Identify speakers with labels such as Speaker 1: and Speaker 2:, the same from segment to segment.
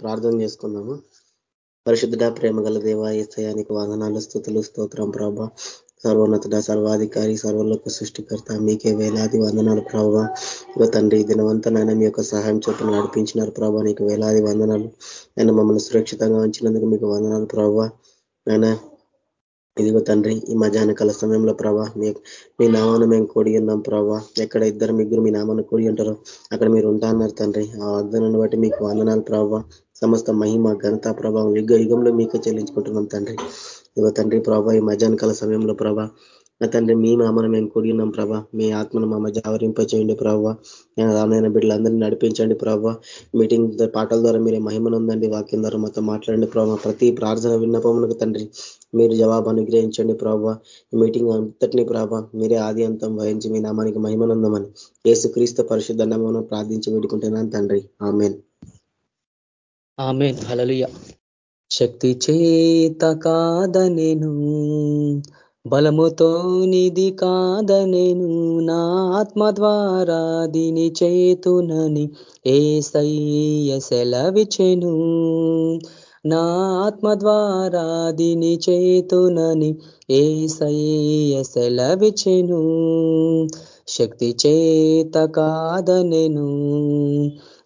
Speaker 1: ప్రార్థన చేసుకుందాము? పరిశుద్ధ ప్రేమ గల దేవ ఏసయానికి వందనాలు స్థుతులు స్తోత్రం ప్రభ. సర్వోన్నతుడ సర్వాధికారి సర్వలోక సృష్టికర్త మీకే వేలాది వందనాలు ప్రభావ ఇక తండ్రి దినవంతనైనా మీ యొక్క సహాయం చొప్పున నడిపించినారు ప్రభావ నీకు వేలాది వందనాలు. ఆయన మమ్మల్ని సురక్షితంగా ఉంచినందుకు మీకు వందనాలు ప్రభావ నేను ఇదిగో తండ్రి ఈ మధ్యాహ్న కాల సమయంలో ప్రభా మీ మీ నామాన్ని మేము కూడి ఉన్నాం ప్రభా. ఎక్కడ ఇద్దరు ముగ్గురు మీ నామాన్ని కూడి ఉంటారో అక్కడ మీరు ఉంటా అన్నారు తండ్రి. ఆ వాగ్దానాన్ని బట్టి మీకు వందనాలు ప్రభావ సమస్త మహిమ ఘనత ప్రభావం యుగ యుగంలో మీకే చెల్లించుకుంటున్నాం తండ్రి. ఇదిగో తండ్రి ప్రభా ఈ మధ్యాహ్న కాల సమయంలో ప్రభా నా తండ్రి మీ నామను మేము కూడి ఉన్నాం ప్రభా. మీ ఆత్మను మా మధ్య ఆవరింప చేయండి ప్రభావ రానైన బిడ్డలందరినీ నడిపించండి ప్రభావ మీటింగ్ పాటల ద్వారా మీరే మహిమనుందండి వాక్యం ద్వారా మొత్తం మాట్లాడండి ప్రభావ ప్రతి ప్రార్థన విన్నపములకు తండ్రి మీరు జవాబు అనుగ్రహించండి ప్రభావ ఈ మీటింగ్ అంతటినీ ప్రభావ మీరే ఆది అంతం వహించి మీ నామానికి మహిమనుందమని ఏసు క్రీస్తు పరిశుద్ధ నామను ప్రార్థించి వేడుకుంటున్నాను తండ్రి. ఆమెన్.
Speaker 2: ఆమెన్. హలలుయ శక్తి చేత కాదనేను బలముతో నిధి కాదనేను నా ఆత్మ ద్వారా దిని చేతునని ఏ సయ్య సెలవిచెను నా ఆత్మ ద్వారా దిని చేతునని ఏ సెలవిచెను శక్తి చేత కాదనెను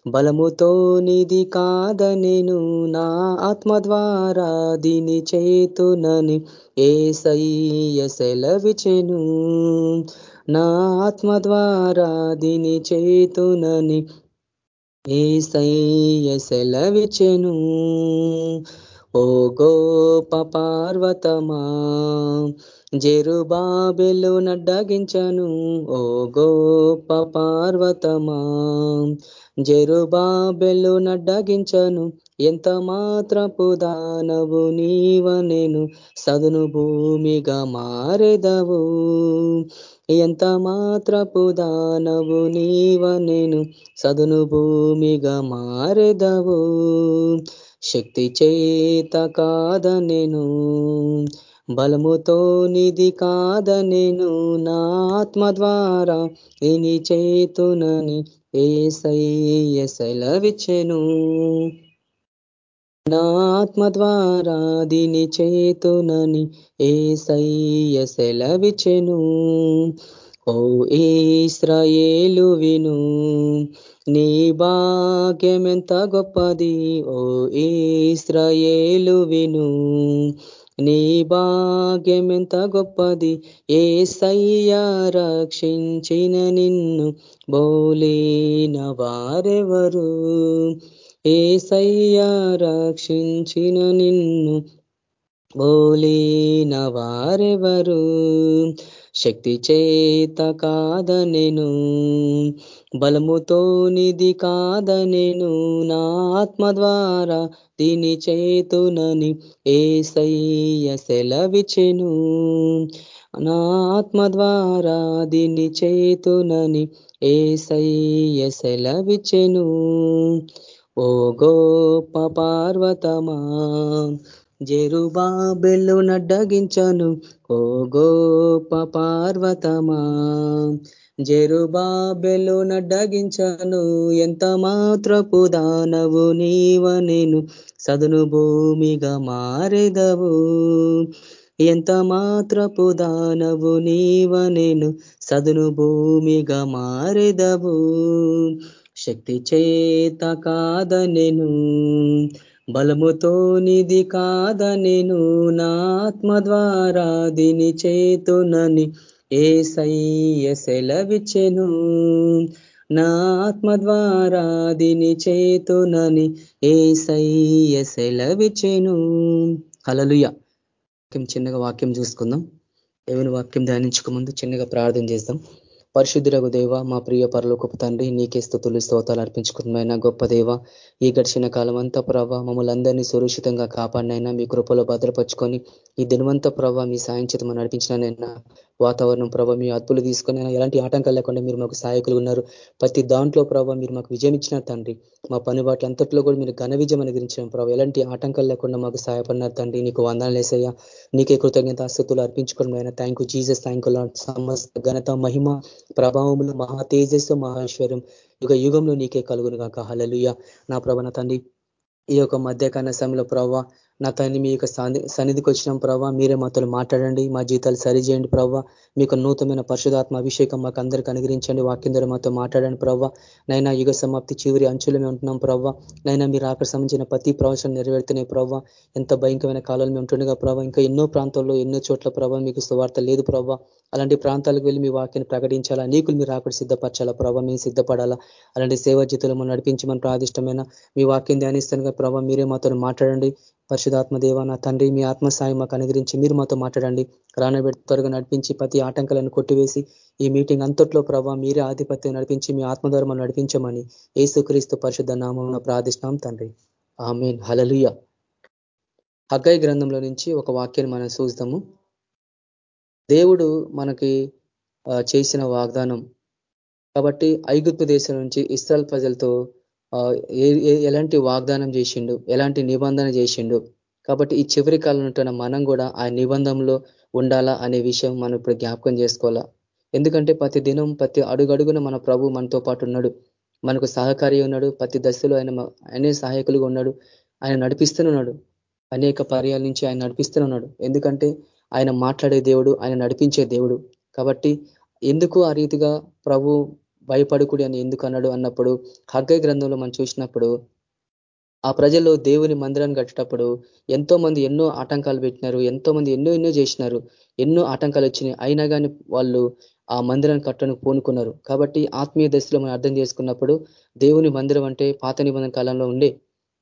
Speaker 2: బలముతో నిధి కాదనెను నా ఆత్మ ద్వారా దీని చేతునని ఏ సెలవిచెను. నా ఆత్మ ద్వారా దీని చేతునని ఏసయ్య సెలవిచెను. ఓ గోప పార్వతమా జెరుబాబెలు నడ్డగించను. ఓ గోప పార్వతమా జెరుబాబెలు నడ్డగించను ఎంత మాత్రపు దానవు నీవనేను సదును భూమిగా మారెదవు. ఎంత మాత్రపు దానవు నీవనేను సదును భూమిగా మారెదవు. శక్తి చేత కాదనెను బలముతో నిధి కాదనేను నా ఆత్మ ద్వారా ఇని చేతునని ఏ సెలవిచ్చెను నా ఆత్మ ద్వారా దీని చేతునని ఏ సెలవిచెను ఓ ఈశ్రయేలు విను నీ భాగ్యమెంత గొప్పది? ఓ ఈశ్రయేలు విను నీ భాగ్యమెంత గొప్పది? ఏ సయ్య రక్షించిన నిన్ను బోలేన వారెవరు? ఏ సయ్య రక్షించిన నిన్ను బోలేన వారెవరు? శక్తి చేత కాదనెను. బలముతో నిధి కాదనెను నా ఆత్మ ద్వారా దీని చేతునని ఏ సయ్య సెలవిచెను నా ఆత్మ ద్వారా దీని చేతునని ఏ సయ్య సెలవిచెను ఓ గోప పార్వతమా జెరుబాబెల్లు నడ్డగించను. ఓ గోప పార్వతమా జెరుబాబెలు నడ్డగించను ఎంత మాత్రపు దానవు నీవనేను సదును భూమిగా మారెదవు ఎంత మాత్రపు దానవు నీవనేను సదును భూమిగా మారెదవు శక్తి చేత కాదనెను బలముతో నిధి కాదనెను నా ఆత్మ ద్వారా దీని చేతునని ఏ సెలవిచ్చెను? నా ఆత్మ ద్వారా దిని చేతునని ఏ సెలవిచ్చెను? హలలుయ వాక్యం చిన్నగా వాక్యం చూసుకుందాం. దేవుని వాక్యం ధ్యానించకముందు చిన్నగా ప్రార్థన చేద్దాం. పరిశుద్ధులకు దేవ మా ప్రియ పరలోకపు తండ్రి నీకే స్థుతులు స్తోతాలు అర్పించుకున్నమైన గొప్ప దేవ ఈ గడిచిన కాలం అంతా ప్రభావ మమ్మల్ని అందరినీ సురక్షితంగా కాపాడినైనా మీ కృపలో భద్రపరుచుకొని ఈ దినవంత ప్రభావ మీ సాయం చేత మనం నడిపించినైనా వాతావరణం ప్రభావ మీ అద్భులు తీసుకొని ఎలాంటి ఆటంకాలు లేకుండా మీరు మాకు సహాయకులు ఉన్నారు. ప్రతి దాంట్లో ప్రభావ మీరు మాకు విజయం ఇచ్చిన తండ్రి. మా పనిబాట్లు అంతట్లో కూడా మీరు ఘన విజయం అనుగ్రహించిన ప్రభావ ఎలాంటి ఆటంకాలు లేకుండా మాకు సహాయపడినారు తండ్రి. నీకు వందనాలు వేసయ్యా నీకే కృతజ్ఞత అస్థితులు అర్పించుకోవడం అయినా థ్యాంక్ యూ జీసస్ థ్యాంక్ సమస్త ఘనత మహిమ ప్రభావములు మహా తేజస్సు మహేశ్వరం. యుగ యుగంలో నీకే కలుగును కాక హలలుయ నా ప్రభన తండ్రి. ఈ యొక్క మధ్యకాల సమయంలో ప్రవ్వ నా తండ్రి మీ యొక్క సన్నిధికి వచ్చినాం ప్రవ్వ. మీరే మాతో మాట్లాడండి మా జీతాలు సరిచేయండి ప్రవ్వ. మీకు నూతనమైన పరిశుధాత్మ అభిషేకం మాకు అందరికీ అనుగ్రహించండి వాక్యం ద్వారా మాతో మాట్లాడండి ప్రవ్వ. నైనా యుగ సమాప్తి చివరి అంచులమే ఉంటున్నాం ప్రవ్వ. నైనా మీరు అక్కడ సంబంధించిన ప్రతి ప్రవచనం నెరవేరుతున్నాయి ప్రవ్వ. ఎంత భయంకరమైన కాలంలో మేము ఉంటుండగా ప్రవ్వ ఇంకా ఎన్నో ప్రాంతాల్లో ఎన్నో చోట్ల ప్రభావ మీకు సువార్త లేదు ప్రవ్వ. అలాంటి ప్రాంతాలకు వెళ్ళి మీ వాక్యాన్ని ప్రకటించాలా? నీకులు మీరు అక్కడ సిద్ధపరచాలా ప్రభావ మేము సిద్ధపడాలా? అలాంటి సేవా జీతులు నడిపించమని ప్రాదిష్టమైన మీ వాక్యం ధ్యానిస్తానుగా ప్రభావ మీరే మాతో మాట్లాడండి పరిశుధాత్మ దేవ నా తండ్రి మీ ఆత్మ సాయం మాకు అనుగ్రహించి మీరు మాతో మాట్లాడండి. రానబెట్టి త్వరగా నడిపించి ప్రతి ఆటంకాలను కొట్టివేసి ఈ మీటింగ్ అంతట్లో ప్రభావ మీరే ఆధిపత్యం నడిపించి మీ ఆత్మధర్మం నడిపించమని ఏసుక్రీస్తు పరిశుద్ధ నామం ప్రార్థిస్తున్నాం తండ్రి. ఆమెన్. హలలుయ హగ్గై గ్రంథంలో నుంచి ఒక వాక్యాన్ని మనం చూద్దాము దేవుడు మనకి చేసిన వాగ్దానం. కాబట్టి ఐగుప్తు దేశం నుంచి ఇస్రాల్ ప్రజలతో ఎలాంటి వాగ్దానం చేసిండు ఎలాంటి నిబంధన చేసిండు. కాబట్టి ఈ చివరి కాలం ఉంటున్న మనం కూడా ఆ నిబంధనలో ఉండాలా అనే విషయం మనం ఇప్పుడు జ్ఞాపకం చేసుకోవాలా. ఎందుకంటే ప్రతి దినం ప్రతి అడుగడుగున మన ప్రభు మనతో పాటు ఉన్నాడు. మనకు సహకారి ఉన్నాడు ప్రతి దశలో ఆయన ఆయనే సహాయకులుగా ఉన్నాడు. ఆయన నడిపిస్తున్నాడు. అనేక పర్యాల నుంచి ఆయన నడిపిస్తున్నాడు. ఎందుకంటే ఆయన మాట్లాడే దేవుడు ఆయన నడిపించే దేవుడు. కాబట్టి ఎందుకు ఆ రీతిగా ప్రభు భయపడుకుడి అని ఎందుకు అన్నాడు అన్నప్పుడు హగ్గ గ్రంథంలో మనం చూసినప్పుడు ఆ ప్రజల్లో దేవుని మందిరాన్ని కట్టేటప్పుడు ఎంతో మంది ఎన్నో ఆటంకాలు పెట్టినారు ఎంతో మంది ఎన్నో ఎన్నో చేసినారు ఎన్నో ఆటంకాలు వచ్చినాయి. అయినా కానీ వాళ్ళు ఆ మందిరాన్ని కట్టను పూనుకున్నారు. కాబట్టి ఆత్మీయ దశలో మనం అర్థం చేసుకున్నప్పుడు దేవుని మందిరం అంటే పాత నిబంధన కాలంలో ఉండే.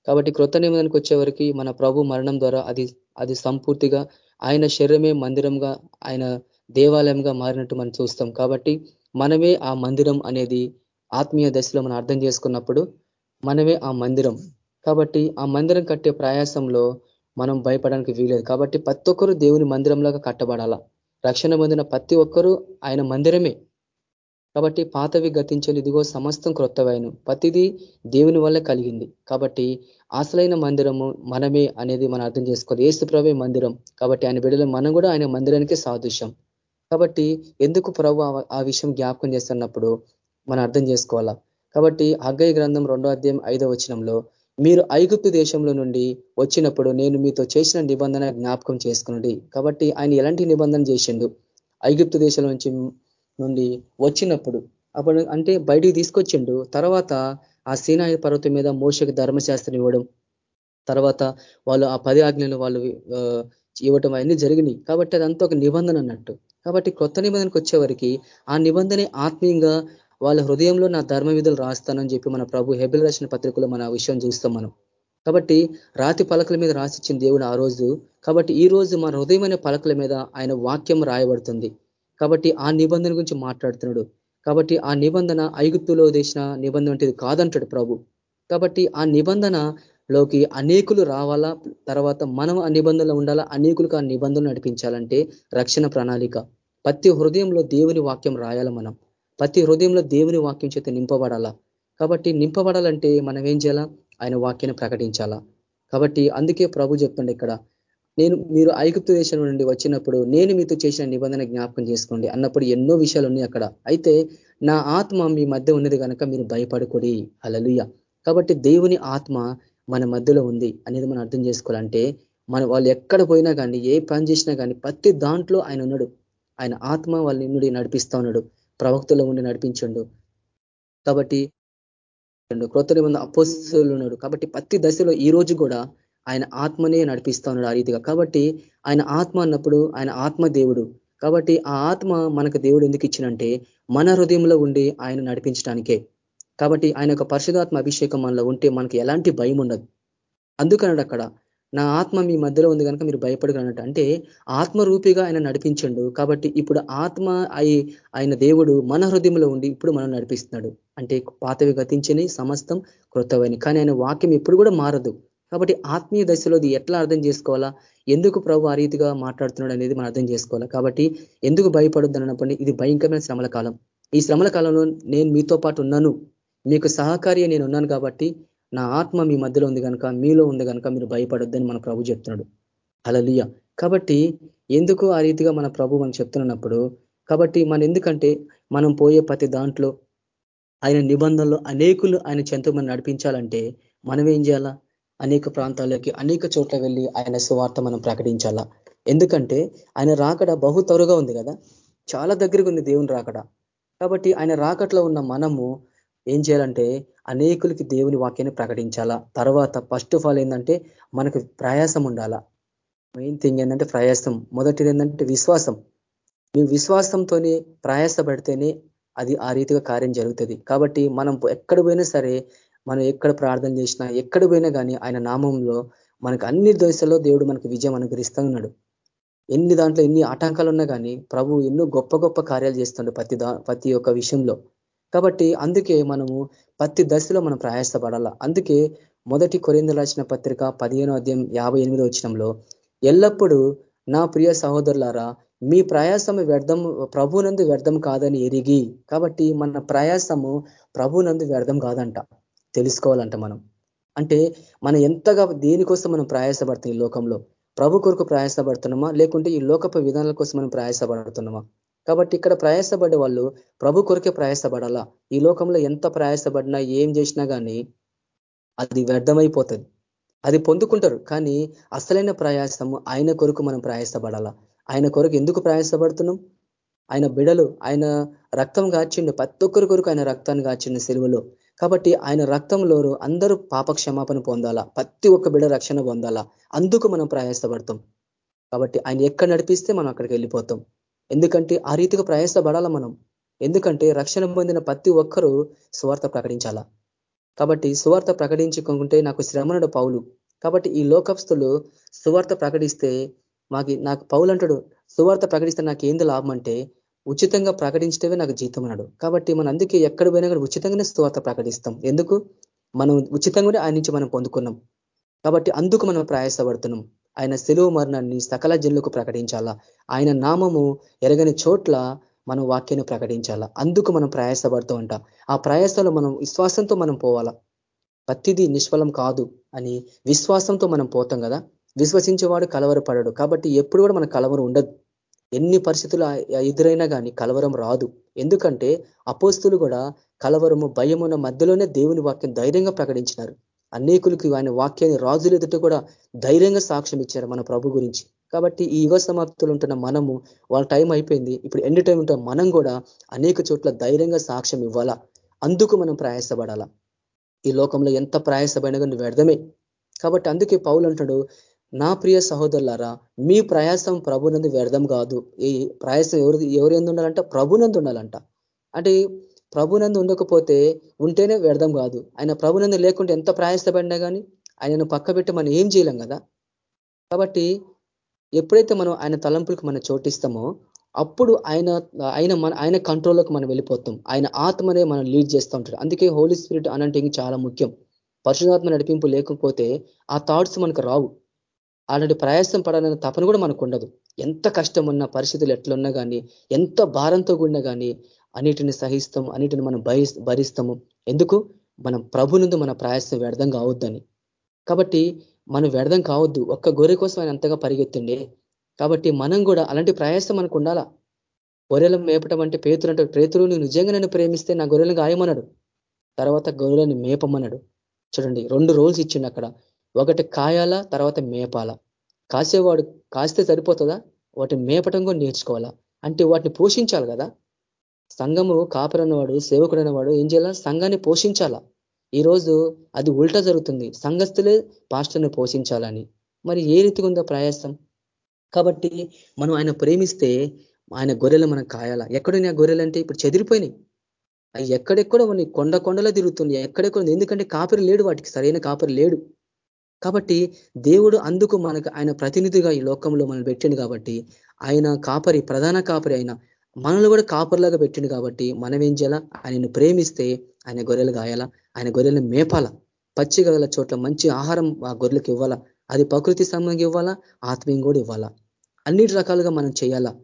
Speaker 2: కాబట్టి క్రొత్త నిబంధనకు వచ్చేవరకు మన ప్రభు మరణం ద్వారా అది అది సంపూర్తిగా ఆయన శరీరమే మందిరంగా ఆయన దేవాలయంగా మారినట్టు మనం చూస్తాం. కాబట్టి మనమే ఆ మందిరం అనేది ఆత్మీయ దశలో మనం అర్థం చేసుకున్నప్పుడు మనమే ఆ మందిరం. కాబట్టి ఆ మందిరం కట్టే ప్రయాసంలో మనం భయపడడానికి వీలేదు కాబట్టి ప్రతి ఒక్కరు దేవుని మందిరంలాగా కట్టబడాల? రక్షణ పొందిన ప్రతి ఒక్కరూ ఆయన మందిరమే. కాబట్టి పాతవి గతించలు ఇదిగో సమస్తం క్రొత్తవైన ప్రతిదీ దేవుని వల్ల కలిగింది. కాబట్టి అసలైన మందిరము మనమే అనేది మనం అర్థం చేసుకోవాలి. ఏసుప్రవే మందిరం. కాబట్టి ఆయన బిడ్డలు మనం కూడా ఆయన మందిరానికి సాదృశ్యం. కాబట్టి ఎందుకు ప్రభు ఆ విషయం జ్ఞాపకం చేస్తున్నప్పుడు మనం అర్థం చేసుకోవాలా? కాబట్టి అగ్గయ్య గ్రంథం రెండో అధ్యాయం ఐదో వచనంలో మీరు ఐగుప్తు దేశంలో నుండి వచ్చినప్పుడు నేను మీతో చేసిన నిబంధన జ్ఞాపకం చేసుకున్నది కాబట్టి ఆయన ఎలాంటి నిబంధన చేసిండు? ఐగుప్తు దేశం నుంచి నుండి వచ్చినప్పుడు. అప్పుడు అంటే బయటికి తీసుకొచ్చిండు. తర్వాత ఆ సీనాయి పర్వతం మీద మోసకి ధర్మశాస్త్రం ఇవ్వడం. తర్వాత వాళ్ళు ఆ పది ఆజ్ఞలు వాళ్ళు ఇవ్వటం అవన్నీ జరిగినాయి. కాబట్టి అదంతా ఒక నిబంధన అన్నట్టు. కాబట్టి కొత్త నిబంధనకు వచ్చేవరికి ఆ నిబంధన ఆత్మీయంగా వాళ్ళ హృదయంలో నా ధర్మ విధులు రాస్తానని చెప్పి మన ప్రభు హెబిల్ రాసిన పత్రికలో మన విషయం చూస్తాం మనం. కాబట్టి రాతి పలకల మీద రాసిచ్చిన దేవుడు ఆ రోజు కాబట్టి ఈ రోజు మన హృదయమైన పలకల మీద ఆయన వాక్యం రాయబడుతుంది. కాబట్టి ఆ నిబంధన గురించి మాట్లాడుతున్నాడు. కాబట్టి ఆ నిబంధన ఐగుప్తులో చేసిన నిబంధన వంటిది కాదంటాడు ప్రభు. కాబట్టి ఆ నిబంధన లోకి అనేకులు రావాలా? తర్వాత మనం ఆ నిబంధనలు ఉండాలా? అనేకులకు ఆ నిబంధనలు నడిపించాలంటే రక్షణ ప్రణాళిక. ప్రతి హృదయంలో దేవుని వాక్యం రాయాల మనం? ప్రతి హృదయంలో దేవుని వాక్యం చేత నింపబడాలా? కాబట్టి నింపబడాలంటే మనం ఏం చేయాలా? ఆయన వాక్యాన్ని ప్రకటించాలా? కాబట్టి అందుకే ప్రభు చెప్తుండే ఇక్కడ నేను మీరు ఐగుప్తు దేశం నుండి వచ్చినప్పుడు నేను మీతో చేసిన నిబంధన జ్ఞాపకం చేసుకోండి అన్నప్పుడు ఎన్నో విషయాలు ఉన్నాయి అక్కడ. అయితే నా ఆత్మ మీ మధ్య ఉన్నది కనుక మీరు భయపడకూడి. అలలుయ కాబట్టి దేవుని ఆత్మ మన మధ్యలో ఉంది అనేది మనం అర్థం చేసుకోవాలంటే మన వాళ్ళు ఎక్కడ పోయినా కానీ ఏ పని చేసినా కానీ ప్రతి దాంట్లో ఆయన ఉన్నాడు. ఆయన ఆత్మ వాళ్ళని నుండి నడిపిస్తా ఉన్నాడు. ప్రవక్తలో ఉండి నడిపించండు. కాబట్టి క్రొత్త నిబంధన అపోస్తులు ఉన్నాడు. కాబట్టి ప్రతి దశలో ఈ రోజు కూడా ఆయన ఆత్మనే నడిపిస్తా ఉన్నాడు ఆ రీతిగా. కాబట్టి ఆయన ఆత్మ అన్నప్పుడు ఆయన ఆత్మ దేవుడు. కాబట్టి ఆ ఆత్మ మనకు దేవుడు ఎందుకు ఇచ్చినంటే మన హృదయంలో ఉండి ఆయన నడిపించడానికే. కాబట్టి ఆయన యొక్క పరిశుధాత్మ అభిషేకం మనలో ఉంటే మనకి ఎలాంటి భయం ఉండదు. అందుకన్నాడు అక్కడ నా ఆత్మ మీ మధ్యలో ఉంది కనుక మీరు భయపడగలన్నట్టు అంటే ఆత్మరూపిగా ఆయన నడిపించండు. కాబట్టి ఇప్పుడు ఆత్మ అయి ఆయన దేవుడు మన హృదయంలో ఉండి ఇప్పుడు మనం నడిపిస్తున్నాడు. అంటే పాతవి గతించని సమస్తం కృతవని కానీ ఆయన వాక్యం ఎప్పుడు కూడా మారదు. కాబట్టి ఆత్మీయ దశలో ఎట్లా అర్థం చేసుకోవాలా? ఎందుకు ప్రభు ఆ రీతిగా మాట్లాడుతున్నాడు అనేది మనం అర్థం చేసుకోవాలి? కాబట్టి ఎందుకు భయపడొద్దు అన్నప్పుడు ఇది భయంకరమైన శ్రమల కాలం. ఈ శ్రమల కాలంలో నేను మీతో పాటు ఉన్నాను. మీకు సహకారి నేను ఉన్నాను కాబట్టి నా ఆత్మ మీ మధ్యలో ఉంది కనుక మీలో ఉంది కనుక మీరు భయపడొద్దని మన ప్రభు చెప్తున్నాడు. అలలియ కాబట్టి ఎందుకు ఆ రీతిగా మన ప్రభు మనం చెప్తున్నప్పుడు కాబట్టి మన ఎందుకంటే మనం పోయే ప్రతి దాంట్లో ఆయన నిబంధనలు అనేకులు ఆయన చెంత మనం నడిపించాలంటే మనం ఏం చేయాలా? అనేక ప్రాంతాలకి అనేక చోట్ల వెళ్ళి ఆయన సువార్త మనం ప్రకటించాలా? ఎందుకంటే ఆయన రాకడ బహు త్వరగా ఉంది కదా. చాలా దగ్గరగా ఉంది దేవుని రాకడ. కాబట్టి ఆయన రాకట్లో ఉన్న మనము ఏం చేయాలంటే అనేకులకి దేవుని వాక్యాన్ని ప్రకటించాలా? తర్వాత ఫస్ట్ ఆఫ్ ఆల్ ఏంటంటే మనకు ప్రయాసం ఉండాలా? మెయిన్ థింగ్ ఏంటంటే ప్రయాసం. మొదటిది ఏంటంటే విశ్వాసం. మీ విశ్వాసంతోనే ప్రయాసపడితేనే అది ఆ రీతిగా కార్యం జరుగుతుంది. కాబట్టి మనం ఎక్కడ పోయినా సరే మనం ఎక్కడ ప్రార్థన చేసినా ఎక్కడ పోయినా కానీ ఆయన నామంలో మనకు అన్ని దశలో దేవుడు మనకు విజయం అనుగ్రహిస్తూ ఉన్నాడు. ఎన్ని దాంట్లో ఎన్ని ఆటంకాలు ఉన్నా కానీ ప్రభు ఎన్నో గొప్ప గొప్ప కార్యాలు చేస్తుండే ప్రతి ప్రతి ఒక్క విషయంలో. కాబట్టి అందుకే మనము ప్రతి దశలో మనం ప్రయాసపడాలా. అందుకే మొదటి కొరింద రాసిన పత్రిక పదిహేనో అధ్యాయం యాభై ఎనిమిదో వచ్చినంలో ఎల్లప్పుడూ నా ప్రియ సహోదరులారా మీ ప్రయాసము వ్యర్థం ప్రభునందు వ్యర్థం కాదని ఎరిగి కాబట్టి మన ప్రయాసము ప్రభునందు వ్యర్థం కాదంట. తెలుసుకోవాలంట మనం. అంటే మనం ఎంతగా దేనికోసం మనం ప్రయాసపడుతుంది ఈ లోకంలో? ప్రభు కొరకు ప్రయాసపడుతున్నామా? లేకుంటే ఈ లోకపు విధానాల కోసం మనం ప్రయాసపడుతున్నామా? కాబట్టి ఇక్కడ ప్రయాసపడే వాళ్ళు ప్రభు కొరకే ప్రయాసపడాలా? ఈ లోకంలో ఎంత ప్రయాసపడినా ఏం చేసినా కానీ అది వ్యర్థమైపోతుంది. అది పొందుకుంటారు. కానీ అసలైన ప్రయాసము ఆయన కొరకు మనం ప్రయాసపడాలా? ఆయన కొరకు ఎందుకు ప్రయాసపడుతున్నాం? ఆయన బిడలు ఆయన రక్తం కాచిండు ప్రతి ఒక్కరి కొరకు ఆయన రక్తాన్ని కాచిండు సెలువులో. కాబట్టి ఆయన రక్తంలో అందరూ పాపక్షమాపణ పొందాలా? ప్రతి ఒక్క బిడ రక్షణ పొందాలా? అందుకు మనం ప్రయాసపడతాం. కాబట్టి ఆయన ఎక్కడ నడిపిస్తే మనం అక్కడికి వెళ్ళిపోతాం. ఎందుకంటే ఆ రీతిగా ప్రయాసపడాల మనం? ఎందుకంటే రక్షణ పొందిన ప్రతి ఒక్కరూ సువార్త ప్రకటించాలా? కాబట్టి సువార్త ప్రకటించుకుంటే నాకు శ్రమనుడు పౌలు. కాబట్టి ఈ లోకస్తులు సువార్త ప్రకటిస్తే మాకి నాకు పౌలు అంటాడు సువార్త ప్రకటిస్తే నాకు ఏంది లాభం అంటే ఉచితంగా ప్రకటించడమే నాకు జీతం అన్నాడు. కాబట్టి మనం అందుకే ఎక్కడ పోయినా కూడా ఉచితంగానే సువార్త ప్రకటిస్తాం. ఎందుకు? మనం ఉచితంగానే ఆయన నుంచి మనం పొందుకున్నాం. కాబట్టి అందుకు మనం ప్రయాసపడుతున్నాం. ఆయన సెలువు మరణాన్ని సకల జనులకు ప్రకటించాలా? ఆయన నామము ఎరగని చోట్ల మనం వాక్యాన్ని ప్రకటించాలా? అందుకు మనం ప్రయాసపడుతూ ఉంటాం. ఆ ప్రయాసంలో మనం విశ్వాసంతో మనం పోవాలా? ప్రతిదీ నిష్ఫలం కాదు అని విశ్వాసంతో మనం పోతాం కదా? విశ్వసించేవాడు కలవరపడడు. కాబట్టి ఎప్పుడు కూడా మన కలవరం ఉండదు. ఎన్ని పరిస్థితులు ఎదురైనా కానీ కలవరం రాదు. ఎందుకంటే అపోస్తులు కూడా కలవరము భయమున్న మధ్యలోనే దేవుని వాక్యం ధైర్యంగా ప్రకటించినారు. అనేకులకి ఆయన వాక్యాన్ని రాజులు ఎదుట కూడా ధైర్యంగా సాక్ష్యం ఇచ్చారు మన ప్రభు గురించి. కాబట్టి ఈ యువ సమాప్తులు ఉంటున్న మనము వాళ్ళ టైం అయిపోయింది. ఇప్పుడు ఎండ్ టైం ఉంటే మనం కూడా అనేక చోట్ల ధైర్యంగా సాక్ష్యం ఇవ్వాలా? అందుకు మనం ప్రయాసపడాలా? ఈ లోకంలో ఎంత ప్రయాసపడినా కానీ వ్యర్థమే. కాబట్టి అందుకే పౌలు అంటాడు నా ప్రియ సహోదరులారా మీ ప్రయాసం ప్రభునందు వ్యర్థం కాదు. ఈ ప్రయాసం ఎవరు ఎవరు ఎందు ఉండాలంట? ప్రభునందు ఉండాలంట. అంటే ప్రభునందు ఉండకపోతే ఉంటేనే వ్యర్థం కాదు. ఆయన ప్రభునందు లేకుంటే ఎంత ప్రయాసపడినా కానీ ఆయనను పక్కబెట్టి మనం ఏం చేయలేం కదా? కాబట్టి ఎప్పుడైతే మనం ఆయన తలంపులకు మనం చోటిస్తామో అప్పుడు ఆయన ఆయన మన ఆయన కంట్రోల్లోకి మనం వెళ్ళిపోతాం. ఆయన ఆత్మనే మనం లీడ్ చేస్తూ ఉంటాడు. అందుకే హోలీ స్పిరిట్ అనంటే చాలా ముఖ్యం. పరిశుధాత్మ నడిపింపు లేకపోతే ఆ థాట్స్ మనకు రావు. అలాంటి ప్రయాసం పడాలన్న తపన కూడా మనకు ఉండదు. ఎంత కష్టం ఉన్న పరిస్థితులు ఎట్లున్నా కానీ ఎంత భారంతో కూడినా కానీ అన్నిటిని సహిస్తాం అన్నిటిని మనం భరిస్తాము. ఎందుకు? మనం ప్రభు నుండి మన ప్రయాసం వ్యర్థం కావద్దని. కాబట్టి మనం వ్యర్థం కావద్దు. ఒక్క గొర్రె కోసం ఆయన అంతగా పరిగెత్తుండే. కాబట్టి మనం కూడా అలాంటి ప్రయాసం మనకు ఉండాలా? గొర్రెలను మేపటం అంటే పేతులు అంటే పేతులు నువ్వు నిజంగా నన్ను ప్రేమిస్తే నా గొర్రెలను గాయమన్నాడు తర్వాత గొర్రెలను మేపమన్నాడు చూడండి రెండు రోల్స్ ఇచ్చిండు అక్కడ. ఒకటి కాయాల తర్వాత మేపాల? కాసేవాడు కాస్తే సరిపోతుందా? వాటిని మేపటం కూడా నేర్చుకోవాలా? అంటే వాటిని పోషించాలి కదా? సంఘము కాపరన్నవాడు సేవకుడైన వాడు ఏం చేయాలా? సంఘాన్ని పోషించాలా? ఈరోజు అది ఉల్టా జరుగుతుంది. సంఘస్థులే పాస్టర్ని పోషించాలని. మరి ఏ రీతిగా ఉందో ప్రయాసం? కాబట్టి మనం ఆయన ప్రేమిస్తే ఆయన గొర్రెలు మనం కాయాలా? ఎక్కడున్నాయి గొర్రెలు అంటే ఇప్పుడు చెదిరిపోయినాయి. అవి ఎక్కడెక్కడ ఉన్నాయి. కొండ కొండలో తిరుగుతుంది ఎక్కడెక్కడ ఎందుకంటే కాపరి లేడు వాటికి. సరైన కాపరి లేడు. కాబట్టి దేవుడు అందుకు మనకు ఆయన ప్రతినిధిగా ఈ లోకంలో మనం పెట్టిండు కాబట్టి ఆయన కాపరి ప్రధాన కాపరి అయిన మనల్ని కూడా కాపరిలాగా పెట్టిండు కాబట్టి మనం ఏం చేయాలా ఆయనను ప్రేమిస్తే ఆయన గొర్రెలు గాయాలా? ఆయన గొర్రెలను మేపాలా? పచ్చిగల చోట్ల మంచి ఆహారం ఆ గొర్రెలకు ఇవ్వాలా? అది ప్రకృతి సంబంధంగా ఇవ్వాలా? ఆత్మీయం కూడా ఇవ్వాలా? అన్నిటి రకాలుగా మనం చేయాలా?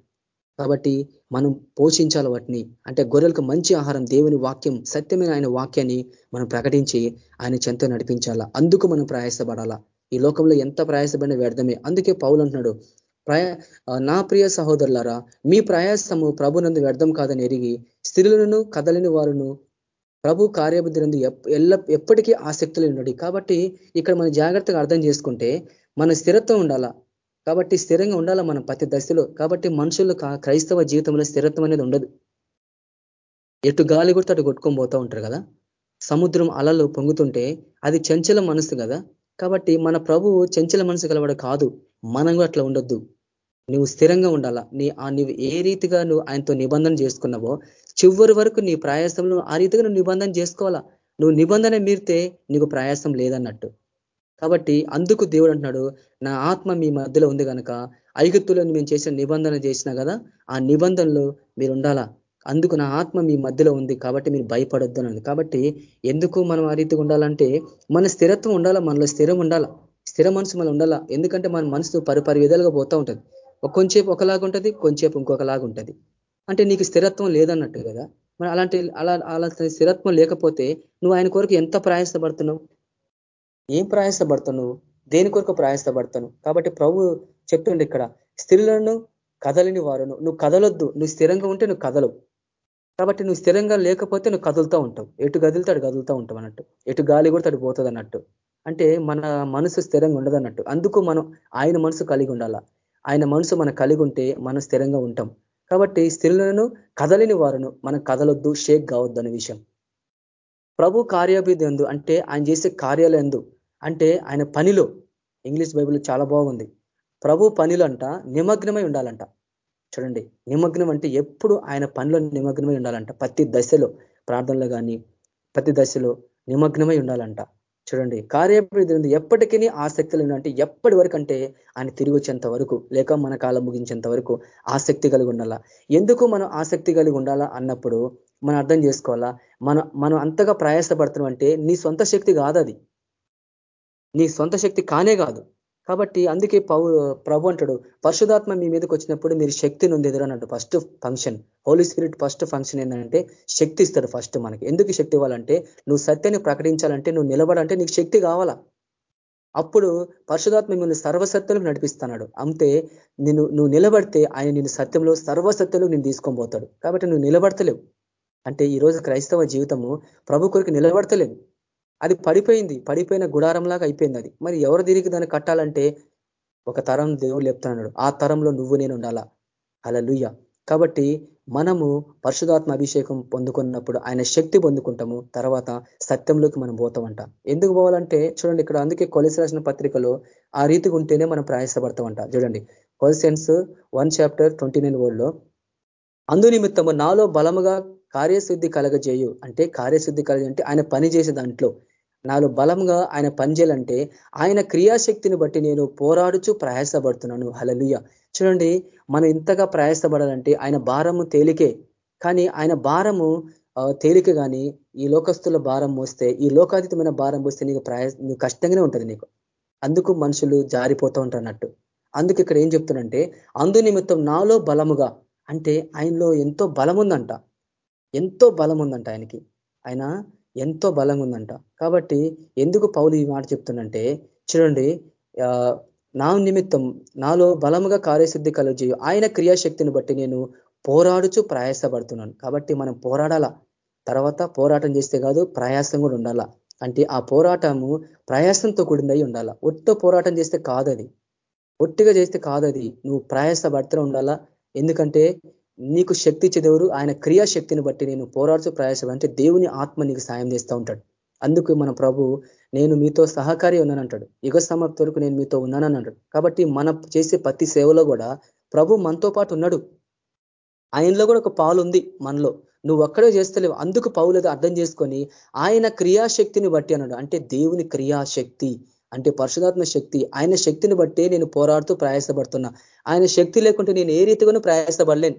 Speaker 2: కాబట్టి మనం పోషించాలి వాటిని. అంటే గొర్రెలకు మంచి ఆహారం దేవుని వాక్యం సత్యమైన ఆయన వాక్యాన్ని మనం ప్రకటించి ఆయన చెంత నడిపించాలా? అందుకు మనం ప్రయాసపడాలా? ఈ లోకంలో ఎంత ప్రయాసపడిన వ్యర్థమే. అందుకే పౌలు అంటున్నాడు నా ప్రియ సహోదరులారా మీ ప్రయాసము ప్రభునందు వ్యర్థం కాదని ఎరిగి స్త్రీలను కదలిని వారును ప్రభు కార్యబుద్ధి నందు ఎల్ల ఎప్పటికీ ఆసక్తులు ఉన్నాడు కాబట్టి ఇక్కడ మనం జాగ్రత్తగా అర్థం చేసుకుంటే మన స్థిరత్వం ఉండాలా? కాబట్టి స్థిరంగా ఉండాలా మనం ప్రతి దశలో? కాబట్టి మనుషులు క్రైస్తవ జీవితంలో స్థిరత్వం అనేది ఉండదు. ఎటు గాలి కొడితే అటు కొట్టుకొని పోతూ ఉంటారు కదా? సముద్రం అలలు పొంగుతుంటే అది చంచల మనసు కదా? కాబట్టి మన ప్రభువు చంచల మనసు కలవాడు కాదు. మనం అట్లా ఉండొద్దు. నువ్వు స్థిరంగా ఉండాలా? నీ నువ్వు ఏ రీతిగా నువ్వు ఆయనతో నిబంధన చేసుకున్నావో చివరి వరకు నీ ప్రయాసంలో ఆ రీతిగా నువ్వు నిబంధన చేసుకోవాలా? నువ్వు నిబంధన మీరితే నీకు ప్రయాసం లేదన్నట్టు. కాబట్టి అందుకు దేవుడు అంటున్నాడు నా ఆత్మ మీ మధ్యలో ఉంది కనుక ఐగుత్తులో మేము చేసిన నిబంధన చేసినా కదా ఆ నిబంధనలు మీరు ఉండాలా? అందుకు నా ఆత్మ మీ మధ్యలో ఉంది కాబట్టి మీరు భయపడొద్దు అన్నది కాబట్టి ఎందుకు మనం ఆ రీతిగా ఉండాలంటే మన స్థిరత్వం ఉండాలా? మనలో స్థిరం ఉండాలా? స్థిర మనసు మనం ఉండాలా? ఎందుకంటే మన మనసు పరిపరి విధాలుగా పోతూ ఉంటుంది. కొంచేపు ఒకలాగా ఉంటుంది కొంచేపు ఇంకొకలాగా ఉంటుంది. అంటే నీకు స్థిరత్వం లేదన్నట్టు కదా? మరి అలాంటి అలా అలా స్థిరత్వం లేకపోతే నువ్వు ఆయన కొరకు ఎంత ప్రయాసపడుతున్నావు? ఏం ప్రయాసపడుతున్నావు? దేని కొరకు ప్రయాసపడతాను కాబట్టి ప్రభు చెప్తుండే ఇక్కడ స్త్రీలను కదలని వారును. నువ్వు కదలొద్దు. నువ్వు స్థిరంగా ఉంటే నువ్వు కదలవు. కాబట్టి నువ్వు స్థిరంగా లేకపోతే నువ్వు కదులుతూ ఉంటావు. ఎటు కదిలితే అటు కదులుతూ ఉంటావు అన్నట్టు. ఎటు గాలి కూడా తడిపోతుంది అన్నట్టు అంటే మన మనసు స్థిరంగా ఉండదు అన్నట్టు అందుకు మనం ఆయన మనసు కలిగి ఉండాలా? ఆయన మనసు మనం కలిగి ఉంటే మనం స్థిరంగా ఉంటాం. కాబట్టి స్త్రీలను కదలిని వారును మనం కదలొద్దు షేక్ కావద్దు అనే విషయం. ప్రభు కార్యాభిధి ఎందు అంటే ఆయన చేసే కార్యాలు ఎందు అంటే ఆయన పనిలో ఇంగ్లీష్ బైబిల్ చాలా బాగుంది. ప్రభు పనిలో అంట నిమగ్నమై ఉండాలంట. చూడండి నిమగ్నం అంటే ఎప్పుడు ఆయన పనిలో నిమగ్నమై ఉండాలంట. ప్రతి దశలో ప్రార్థనలో కానీ ప్రతి దశలో నిమగ్నమై ఉండాలంట. చూడండి కార్యప్రతి ఎప్పటికీ ఆసక్తులు అంటే ఎప్పటి వరకు అంటే ఆయన తిరిగి వచ్చేంత వరకు లేక మన కాలం ముగించేంత వరకు ఆసక్తి కలిగి ఉండాలా? ఎందుకు మనం ఆసక్తి కలిగి ఉండాలా అన్నప్పుడు మనం అర్థం చేసుకోవాలా? మన మనం అంతగా ప్రయాసపడుతున్నాం అంటే నీ సొంత శక్తి కాదు అది నీ సొంత శక్తి కానే కాదు. కాబట్టి అందుకే ప్రభు అంటాడు పరిశుధాత్మ మీ మీదకి వచ్చినప్పుడు మీరు శక్తి నుండి ఎదురన్నట్టు first function holy spirit first function ఏంటంటే శక్తి ఇస్తాడు ఫస్ట్ మనకి. ఎందుకు శక్తి ఇవ్వాలంటే నువ్వు సత్యాన్ని ప్రకటించాలంటే నువ్వు నిలబడంటే నీకు శక్తి కావాలా? అప్పుడు పరిశుధాత్మ మిమ్మల్ని సర్వసత్యంలోకి నడిపిస్తున్నాడు అంతే నేను నువ్వు నిలబడితే ఆయన నేను సత్యంలో సర్వసత్యంలో నేను తీసుకొని పోతాడు. కాబట్టి నువ్వు నిలబడతలేవు. అంటే ఈరోజు క్రైస్తవ జీవితము ప్రభు కొరికి నిలబడతలేవు అది పడిపోయింది పడిపోయిన గుడారంలాగా అయిపోయింది అది. మరి ఎవరు తిరిగి దాన్ని కట్టాలంటే ఒక తరం దేవుడు చెప్తున్నాడు ఆ తరంలో నువ్వు నేను ఉండాలా? అలా లుయ్య కాబట్టి మనము పరిశుధాత్మ అభిషేకం పొందుకున్నప్పుడు ఆయన శక్తి పొందుకుంటాము. తర్వాత సత్యంలోకి మనం పోతామంట. ఎందుకు పోవాలంటే చూడండి ఇక్కడ అందుకే కొలిసి రాసిన పత్రికలో ఆ రీతిగా ఉంటేనే మనం ప్రయాసపడతామంట. చూడండి Colossians one chapter twenty nine వరల్డ్లో అందు నిమిత్తము నాలో బలముగా కార్యశుద్ధి కలగజేయు. అంటే కార్యశుద్ధి కలగ అంటే ఆయన పని చేసే దాంట్లో. నాలో బలంగా ఆయన పనిచేయాలంటే ఆయన క్రియాశక్తిని బట్టి నేను పోరాడుచు ప్రయాసపడుతున్నాను. హలలుయ చూడండి మనం ఇంతగా ప్రయాసపడాలంటే ఆయన భారము తేలికే. కానీ ఆయన భారము తేలిక కానీ ఈ లోకస్తుల భారం మోస్తే ఈ లోకాతీతమైన భారం మోస్తే నీకు ప్రయాస నీకు కష్టంగానే ఉంటుంది నీకు. అందుకు మనుషులు జారిపోతూ ఉంటారు అన్నట్టు అందుకు ఇక్కడ ఏం చెప్తున్నంటే అందు నిమిత్తం నాలో బలముగా అంటే ఆయనలో ఎంతో బలం ఉందంట ఎంతో బలం ఉందంట ఆయనకి. ఆయన ఎంతో బలంగా ఉందంట కాబట్టి ఎందుకు పౌలు ఈ మాట చెప్తుందంటే చూడండి నా నిమిత్తం నాలో బలముగా కార్యశుద్ధి కలుగు ఆయన క్రియాశక్తిని బట్టి నేను పోరాడుచు ప్రయాసపడుతున్నాను. కాబట్టి మనం పోరాడాలా? తర్వాత పోరాటం చేస్తే కాదు ప్రయాసం కూడా ఉండాలా? అంటే ఆ పోరాటము ప్రయాసంతో కూడిందై ఉండాలా? ఒట్టు పోరాటం చేస్తే కాదది. ఒట్టిగా చేస్తే కాదది. నువ్వు ప్రయాసపడుతూ ఉండాలా? ఎందుకంటే నీకు శక్తి ఇచ్చేదేవరు? ఆయన క్రియాశక్తిని బట్టి నేను పోరాడుతూ ప్రయాసం అంటే దేవుని ఆత్మ నీకు సాయం చేస్తూ ఉంటాడు. అందుకు మన ప్రభు నేను మీతో సహకారి ఉన్నానంటాడు. యుగ సమాప్తి వరకు నేను మీతో ఉన్నానని అంటాడు కాబట్టి మన చేసే ప్రతి సేవలో కూడా ప్రభు మనతో పాటు ఉన్నాడు. ఆయనలో కూడా ఒక పాలు ఉంది మనలో. నువ్వు ఒక్కడే చేస్తలేవు. అందుకు పౌలది అర్థం చేసుకొని ఆయన క్రియాశక్తిని బట్టి అన్నాడు. అంటే దేవుని క్రియాశక్తి అంటే పరిశుధాత్మ శక్తి. ఆయన శక్తిని బట్టే నేను పోరాడుతూ ప్రయాసపడుతున్నా. ఆయన శక్తి లేకుంటే నేను ఏ రీతిగానూ ప్రయాసపడలేను.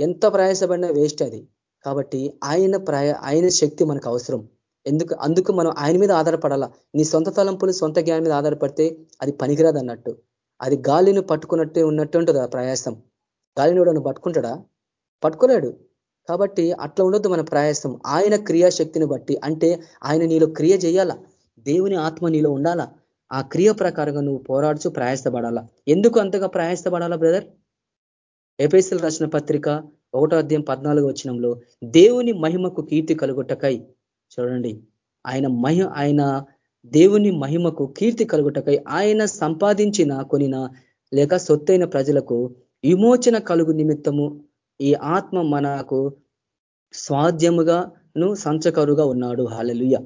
Speaker 2: ఎంత ప్రయాసపడినా వేస్ట్ అది. కాబట్టి ఆయన ప్రయ ఆయన శక్తి మనకు అవసరం. ఎందుకు అందుకు మనం ఆయన మీద ఆధారపడాలా? నీ సొంత తలంపులు సొంత జ్ఞానం మీద ఆధారపడితే అది పనికిరాదు అన్నట్టు. అది గాలిని పట్టుకున్నట్టే ఉన్నట్టు ఉంటుంది ఆ ప్రయాసం. గాలిని కూడా పట్టుకుంటాడా? పట్టుకోలేడు. కాబట్టి అట్లా ఉండొద్దు మన ప్రయాసం. ఆయన క్రియాశక్తిని బట్టి అంటే ఆయన నీలో క్రియ చేయాలా? దేవుని ఆత్మ నీలో ఉండాలా? ఆ క్రియ ప్రకారంగా నువ్వు పోరాడుచు ప్రయాసపడాలా? ఎందుకు అంతగా ప్రయాసపడాలా బ్రదర్ ఎపిఎస్ఎల్ రాసిన పత్రిక ఒకటో అధ్యాయం పద్నాలుగు వచనంలో దేవుని మహిమకు కీర్తి కలుగుటకై చూడండి ఆయన మహి ఆయన దేవుని మహిమకు కీర్తి కలుగుటకై ఆయన సంపాదించిన కొనిన లేక సొత్తైన ప్రజలకు విమోచన కలుగు నిమిత్తము ఈ ఆత్మ మనకు స్వాధ్యముగాను సంచకరుగా ఉన్నాడు. హాలలుయ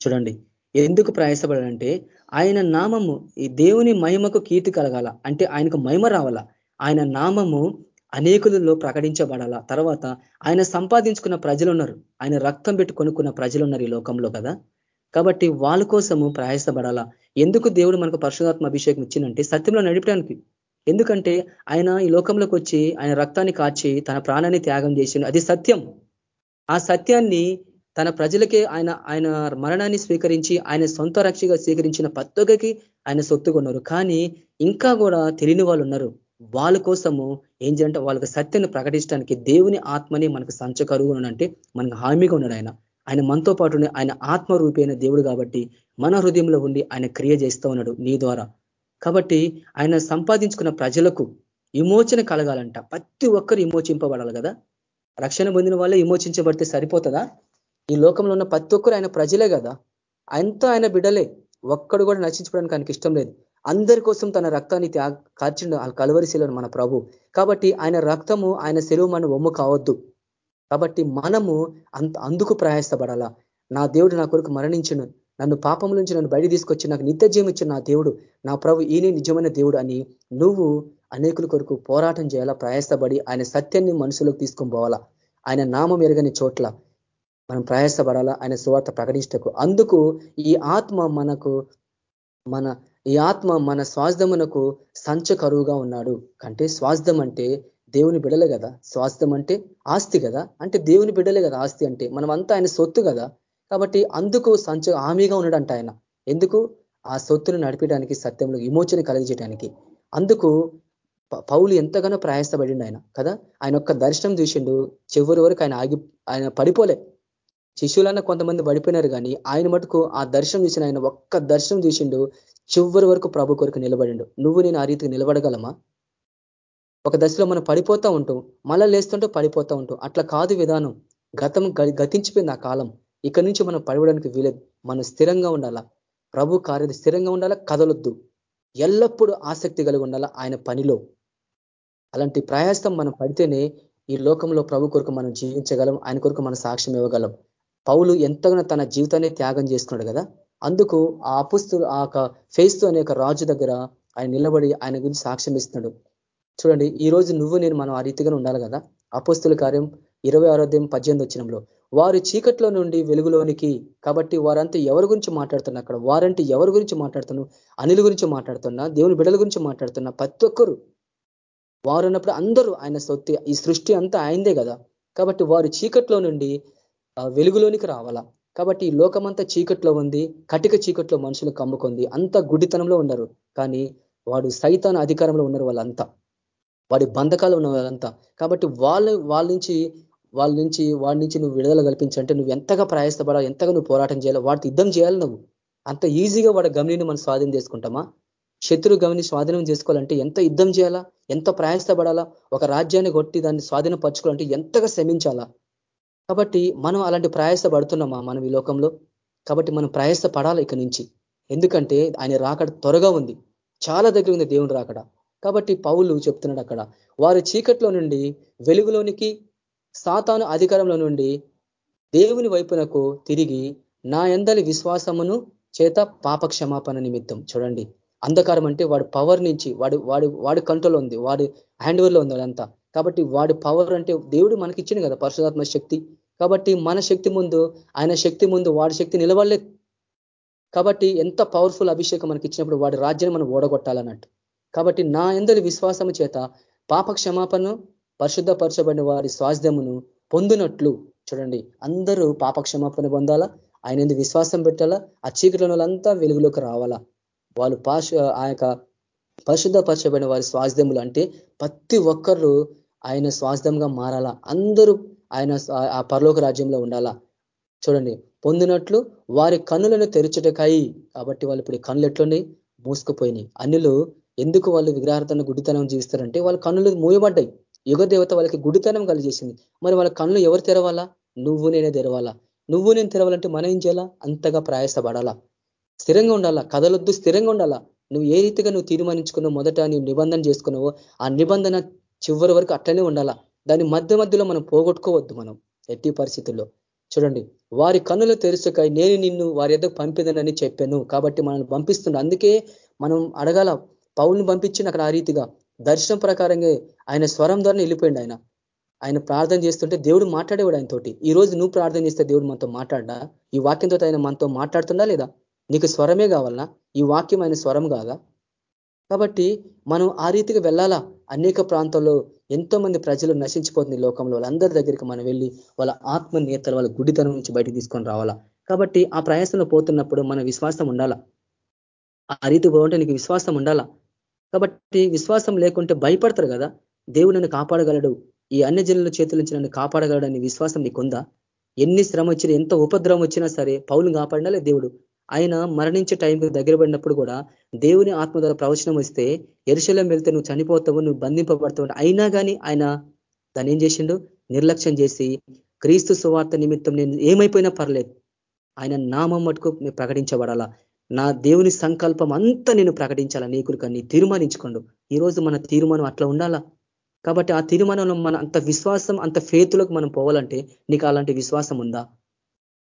Speaker 2: చూడండి ఎందుకు ప్రయాసపడాలంటే ఆయన నామము ఈ దేవుని మహిమకు కీర్తి కలగాల అంటే ఆయనకు మహిమ రావాల. ఆయన నామము అనేకులలో ప్రకటించబడాల. తర్వాత ఆయన సంపాదించుకున్న ప్రజలు ఉన్నారు ఆయన రక్తం పెట్టి కొనుక్కున్న ప్రజలు ఉన్నారు ఈ లోకంలో కదా. కాబట్టి వాళ్ళ కోసము ప్రయాసపడాలా. ఎందుకు దేవుడు మనకు పరశురాత్మ అభిషేకం ఇచ్చిందంటే సత్యంలో నడిపడానికి. ఎందుకంటే ఆయన ఈ లోకంలోకి వచ్చి ఆయన రక్తాన్ని కాచి తన ప్రాణాన్ని త్యాగం చేసిండు. అది సత్యం. ఆ సత్యాన్ని తన ప్రజలకే ఆయన ఆయన మరణాన్ని స్వీకరించి ఆయన సొంత రక్షగా స్వీకరించిన పత్రికకి ఆయన సొత్తుకున్నారు కానీ ఇంకా కూడా తెలియని వాళ్ళు ఉన్నారు. వాళ్ళ కోసము ఏం చేయాలంటే వాళ్ళకి సత్యాన్ని ప్రకటించడానికి దేవుని ఆత్మని మనకు సంచకరువు అంటే మనకు హామీగా ఉన్నాడు ఆయన. ఆయన మనతో పాటు ఆయన ఆత్మ రూపైన దేవుడు కాబట్టి మన హృదయంలో ఉండి ఆయన క్రియ చేస్తూ ఉన్నాడు నీ ద్వారా. కాబట్టి ఆయన సంపాదించుకున్న ప్రజలకు విమోచన కలగాలంట. ప్రతి ఒక్కరు విమోచింపబడాలి కదా. రక్షణ పొందిన వాళ్ళే విమోచించబడితే సరిపోతుందా? ఈ లోకంలో ఉన్న ప్రతి ఒక్కరు ఆయన ప్రజలే కదా. అంతా ఆయన బిడలే ఒక్కడు కూడా నశించుకోవడానికి ఆయనకి ఇష్టం లేదు. అందరి కోసం తన రక్తాన్ని త్యాగ కార్చిండు కలవరిశీలను మన ప్రభు. కాబట్టి ఆయన రక్తము ఆయన సెలవు మన ఒమ్ము కావద్దు. కాబట్టి మనము అంత అందుకు ప్రయాసపడాలా. నా దేవుడు నా కొరకు మరణించను. నన్ను పాపం నుంచి నన్ను బయట తీసుకొచ్చి నాకు నిత్య ఇచ్చిన నా దేవుడు నా ప్రభు ఈయనే నిజమైన దేవుడు అని నువ్వు అనేకుల కొరకు పోరాటం చేయాలా ప్రయాసపడి ఆయన సత్యాన్ని మనసులోకి తీసుకొని పోవాలా. ఆయన నామం ఎరగని చోట్ల మనం ప్రయాసపడాలా ఆయన సువార్త ప్రకటించటకు. అందుకు ఈ ఆత్మ మనకు మన ఈ ఆత్మ మన స్వాస్థమునకు సంచ కరువుగా ఉన్నాడు. అంటే స్వాస్థం అంటే దేవుని బిడలే కదా. స్వాస్థం అంటే ఆస్తి కదా. అంటే దేవుని బిడ్డలే కదా ఆస్తి అంటే. మనం ఆయన సొత్తు కదా. కాబట్టి అందుకు సంచ హామీగా ఉన్నాడంట ఆయన. ఎందుకు? ఆ సొత్తును నడిపడానికి సత్యంలో విమోచన కలిగించడానికి. అందుకు పౌలు ఎంతగానో ప్రయాసపడిండు ఆయన కదా. ఆయన ఒక్క దర్శనం చూసిండు చివరి వరకు ఆయన ఆగి ఆయన పడిపోలే. శిష్యులన్న కొంతమంది పడిపోయినారు కానీ ఆయన మటుకు ఆ దర్శనం చూసిన ఆయన ఒక్క దర్శనం చూసిండు చివరి వరకు ప్రభు కొరకు నిలబడిండు. నువ్వు నేను ఆ రీతికి నిలబడగలమా? ఒక దశలో మనం పడిపోతూ ఉంటాం మళ్ళా లేస్తుంటే పడిపోతూ ఉంటాం అట్లా కాదు విధానం. గతం గతించిపోయింది ఆ కాలం. ఇక్కడి నుంచి మనం పడిపోవడానికి వీలేదు. మనం స్థిరంగా ఉండాలా? ప్రభు కార్యది స్థిరంగా ఉండాలా? కదలొద్దు. ఎల్లప్పుడూ ఆసక్తి కలిగి ఉండాలా? ఆయన పనిలో. అలాంటి ప్రయాసం మనం పడితేనే ఈ లోకంలో ప్రభు కొరకు మనం జీవించగలం. ఆయన కొరకు మనం సాక్ష్యం ఇవ్వగలం. పౌలు ఎంతగానో తన జీవితాన్ని త్యాగం చేసుకున్నాడు కదా? అందుకు ఆ అపుస్తు ఆ యొక్క ఫేస్తో అనే రాజు దగ్గర ఆయన నిలబడి ఆయన గురించి సాక్ష్యం ఇస్తున్నాడు. చూడండి ఈ రోజు నువ్వు నేను మనం ఆ రీతిగానే ఉండాలి కదా? అపుస్తుల కార్యం ఇరవై ఆరోధ్యం పద్దెనిమిది వచ్చినంలో. వారు చీకట్లో నుండి వెలుగులోనికి కాబట్టి వారంతా ఎవరి గురించి మాట్లాడుతున్నా అక్కడ వారంటే ఎవరి గురించి మాట్లాడుతున్నా అనిల గురించి మాట్లాడుతున్నా దేవుని బిడల గురించి మాట్లాడుతున్నా ప్రతి ఒక్కరు. వారు ఉన్నప్పుడు అందరూ ఆయన సొత్తి ఈ సృష్టి అంతా ఆయనదే కదా? కాబట్టి వారు చీకట్లో నుండి వెలుగులోనికి రావాలా? కాబట్టి ఈ లోకమంతా చీకట్లో ఉంది కటిక చీకట్లో మనుషులు కమ్ముకుంది అంత గుడితనంలో ఉన్నారు. కానీ వాడు సైతాన అధికారంలో ఉన్నారు వాళ్ళంతా. వాడి బంధకాలు ఉన్న వాళ్ళంతా. కాబట్టి వాళ్ళు వాళ్ళ నుంచి వాళ్ళ నుంచి వాడి నుంచి నువ్వు విడుదల కల్పించంటే నువ్వు ఎంతగా ప్రయాసపడాలి ఎంతగా నువ్వు పోరాటం చేయాలి వాడికి యుద్ధం చేయాలి నువ్వు. అంత ఈజీగా వాడి గమనిని మనం స్వాధీనం చేసుకుంటామా? శత్రు గమని స్వాధీనం చేసుకోవాలంటే ఎంత యుద్ధం చేయాలా? ఎంత ప్రయాసపడాలా? ఒక రాజ్యాన్ని కొట్టి దాన్ని స్వాధీనపరచుకోవాలంటే ఎంతగా శ్రమించాలా? కాబట్టి మనం అలాంటి ప్రయాస పడుతున్నామా మనం ఈ లోకంలో? కాబట్టి మనం ప్రయాస పడాలి ఇక నుంచి. ఎందుకంటే ఆయన రాకడ త్వరగా ఉంది. చాలా దగ్గర ఉంది దేవుని రాకడ. కాబట్టి పౌలు చెప్తున్నాడు అక్కడ వారు చీకట్లో నుండి వెలుగులోనికి సాతాను అధికారంలో నుండి దేవుని వైపునకు తిరిగి నా ఎందలి విశ్వాసమును చేత పాప క్షమాపణ నిమిత్తం. చూడండి అంధకారం అంటే వాడు పవర్ నుంచి వాడు వాడు వాడి కంట్రోల్ ఉంది వాడి హ్యాండ్ ఓవర్లో ఉంది అదంతా కాబట్టి వాడి పవర్ అంటే దేవుడు మనకి ఇచ్చింది కదా పరిశుధాత్మ శక్తి. కాబట్టి మన శక్తి ముందు ఆయన శక్తి ముందు వాడి శక్తి నిలవలేదు కాబట్టి ఎంత పవర్ఫుల్ అభిషేకం మనకి ఇచ్చినప్పుడు వాడి రాజ్యాన్ని మనం ఓడగొట్టాలన్నట్టు. కాబట్టి నా ఎందరి విశ్వాసము చేత పాప క్షమాపణను పరిశుద్ధపరచబడిన వారి స్వాస్థ్యమును పొందినట్లు చూడండి. అందరూ పాప క్షమాపణ పొందాలా? ఆయన ఎందుకు విశ్వాసం పెట్టాలా? ఆ చీకటిలోనంతా వాళ్ళంతా వెలుగులోకి రావాలా? వాళ్ళు పాశ ఆ యొక్క పరిశుద్ధపరచబడిన వారి స్వాస్థ్యములు అంటే ప్రతి ఒక్కరు ఆయన స్వాస్థ్యంగా మారాలా? అందరూ ఆయన ఆ పరలోక రాజ్యంలో ఉండాలా? చూడండి పొందినట్లు వారి కన్నులను తెరచుటకాయి కాబట్టి వాళ్ళు ఇప్పుడు కన్నులు ఎట్లున్నాయి? మూసుకుపోయినాయి. అన్నిలు ఎందుకు వాళ్ళు విగ్రహార్థన గుడితనం జీవిస్తారంటే వాళ్ళ కన్నులు మూయబడ్డాయి. యుగ దేవత వాళ్ళకి గుడితనం కలిగేసింది. మరి వాళ్ళ కళ్ళు ఎవరు తెరవాలా? నువ్వు నేనే తెరవాలా? నువ్వు నేను తెరవాలంటే మనం ఏం చేయాలా? అంతగా ప్రయాసపడాలా? స్థిరంగా ఉండాలా? కదలొద్దు స్థిరంగా ఉండాలా? నువ్వు ఏ రీతిగా నువ్వు తీర్మానించుకున్నావు మొదట నువ్వు నిబంధన చేసుకున్నావో ఆ నిబంధన చివరి వరకు అట్లనే ఉండాలా? దాని మధ్య మధ్యలో మనం పోగొట్టుకోవద్దు మనం ఎట్టి పరిస్థితుల్లో. చూడండి వారి కన్నులు తెరుచుకాయ నేను నిన్ను వారి ఎద్దకు పంపిదనని చెప్పాను కాబట్టి మనల్ని పంపిస్తుండ. అందుకే మనం అడగాల పౌల్ని పంపించింది అక్కడ ఆ రీతిగా. దర్శనం ప్రకారంగా ఆయన స్వరం ద్వారా వెళ్ళిపోయింది ఆయన. ఆయన ప్రార్థన చేస్తుంటే దేవుడు మాట్లాడేవాడు ఆయనతోటి. ఈ రోజు నువ్వు ప్రార్థన చేస్తే దేవుడు మనతో మాట్లాడా ఈ వాక్యంతో ఆయన మనతో మాట్లాడుతుందా లేదా? నీకు స్వరమే కావాలనా ఈ వాక్యం ఆయన స్వరం కాదా? కాబట్టి మనం ఆ రీతిగా వెళ్ళాలా? అనేక ప్రాంతాల్లో ఎంతో మంది ప్రజలు నశించిపోతుంది లోకంలో వాళ్ళందరి దగ్గరికి మనం వెళ్ళి వాళ్ళ ఆత్మ నేతలు వాళ్ళ గుడితనం నుంచి బయటకు తీసుకొని రావాలా? కాబట్టి ఆ ప్రయాసంలో పోతున్నప్పుడు మన విశ్వాసం ఉండాలా? ఆ రీతి పోవంటే నీకు విశ్వాసం ఉండాలా? కాబట్టి విశ్వాసం లేకుంటే భయపడతారు కదా? దేవుడు నన్ను కాపాడగలడు. ఈ అన్ని జనుల చేతుల నుంచి నన్ను కాపాడగలడని విశ్వాసం నీకుందా? ఎన్ని శ్రమ వచ్చినా ఎంత ఉపద్రవం వచ్చినా సరే పౌలు కాపాడినా దేవుడు? ఆయన మరణించే టైంకి దగ్గర పడినప్పుడు కూడా దేవుని ఆత్మ ద్వారా ప్రవచనం వస్తే ఎరుశలం వెళ్తే నువ్వు చనిపోతావు నువ్వు బంధింపబడతావు అయినా కానీ ఆయన దాన్ని ఏం చేసిండు? నిర్లక్ష్యం చేసి క్రీస్తు సువార్త నిమిత్తం నేను ఏమైపోయినా పర్లేదు. ఆయన నామం మటుకు ప్రకటించబడాలా? నా దేవుని సంకల్పం అంతా నేను ప్రకటించాలా? నీకులు కానీ తీర్మానించుకోండు. ఈరోజు మన తీర్మానం అట్లా ఉండాలా? కాబట్టి ఆ తీర్మానంలో మన అంత విశ్వాసం అంత ఫేతులకు మనం పోవాలంటే నీకు అలాంటి విశ్వాసం ఉందా?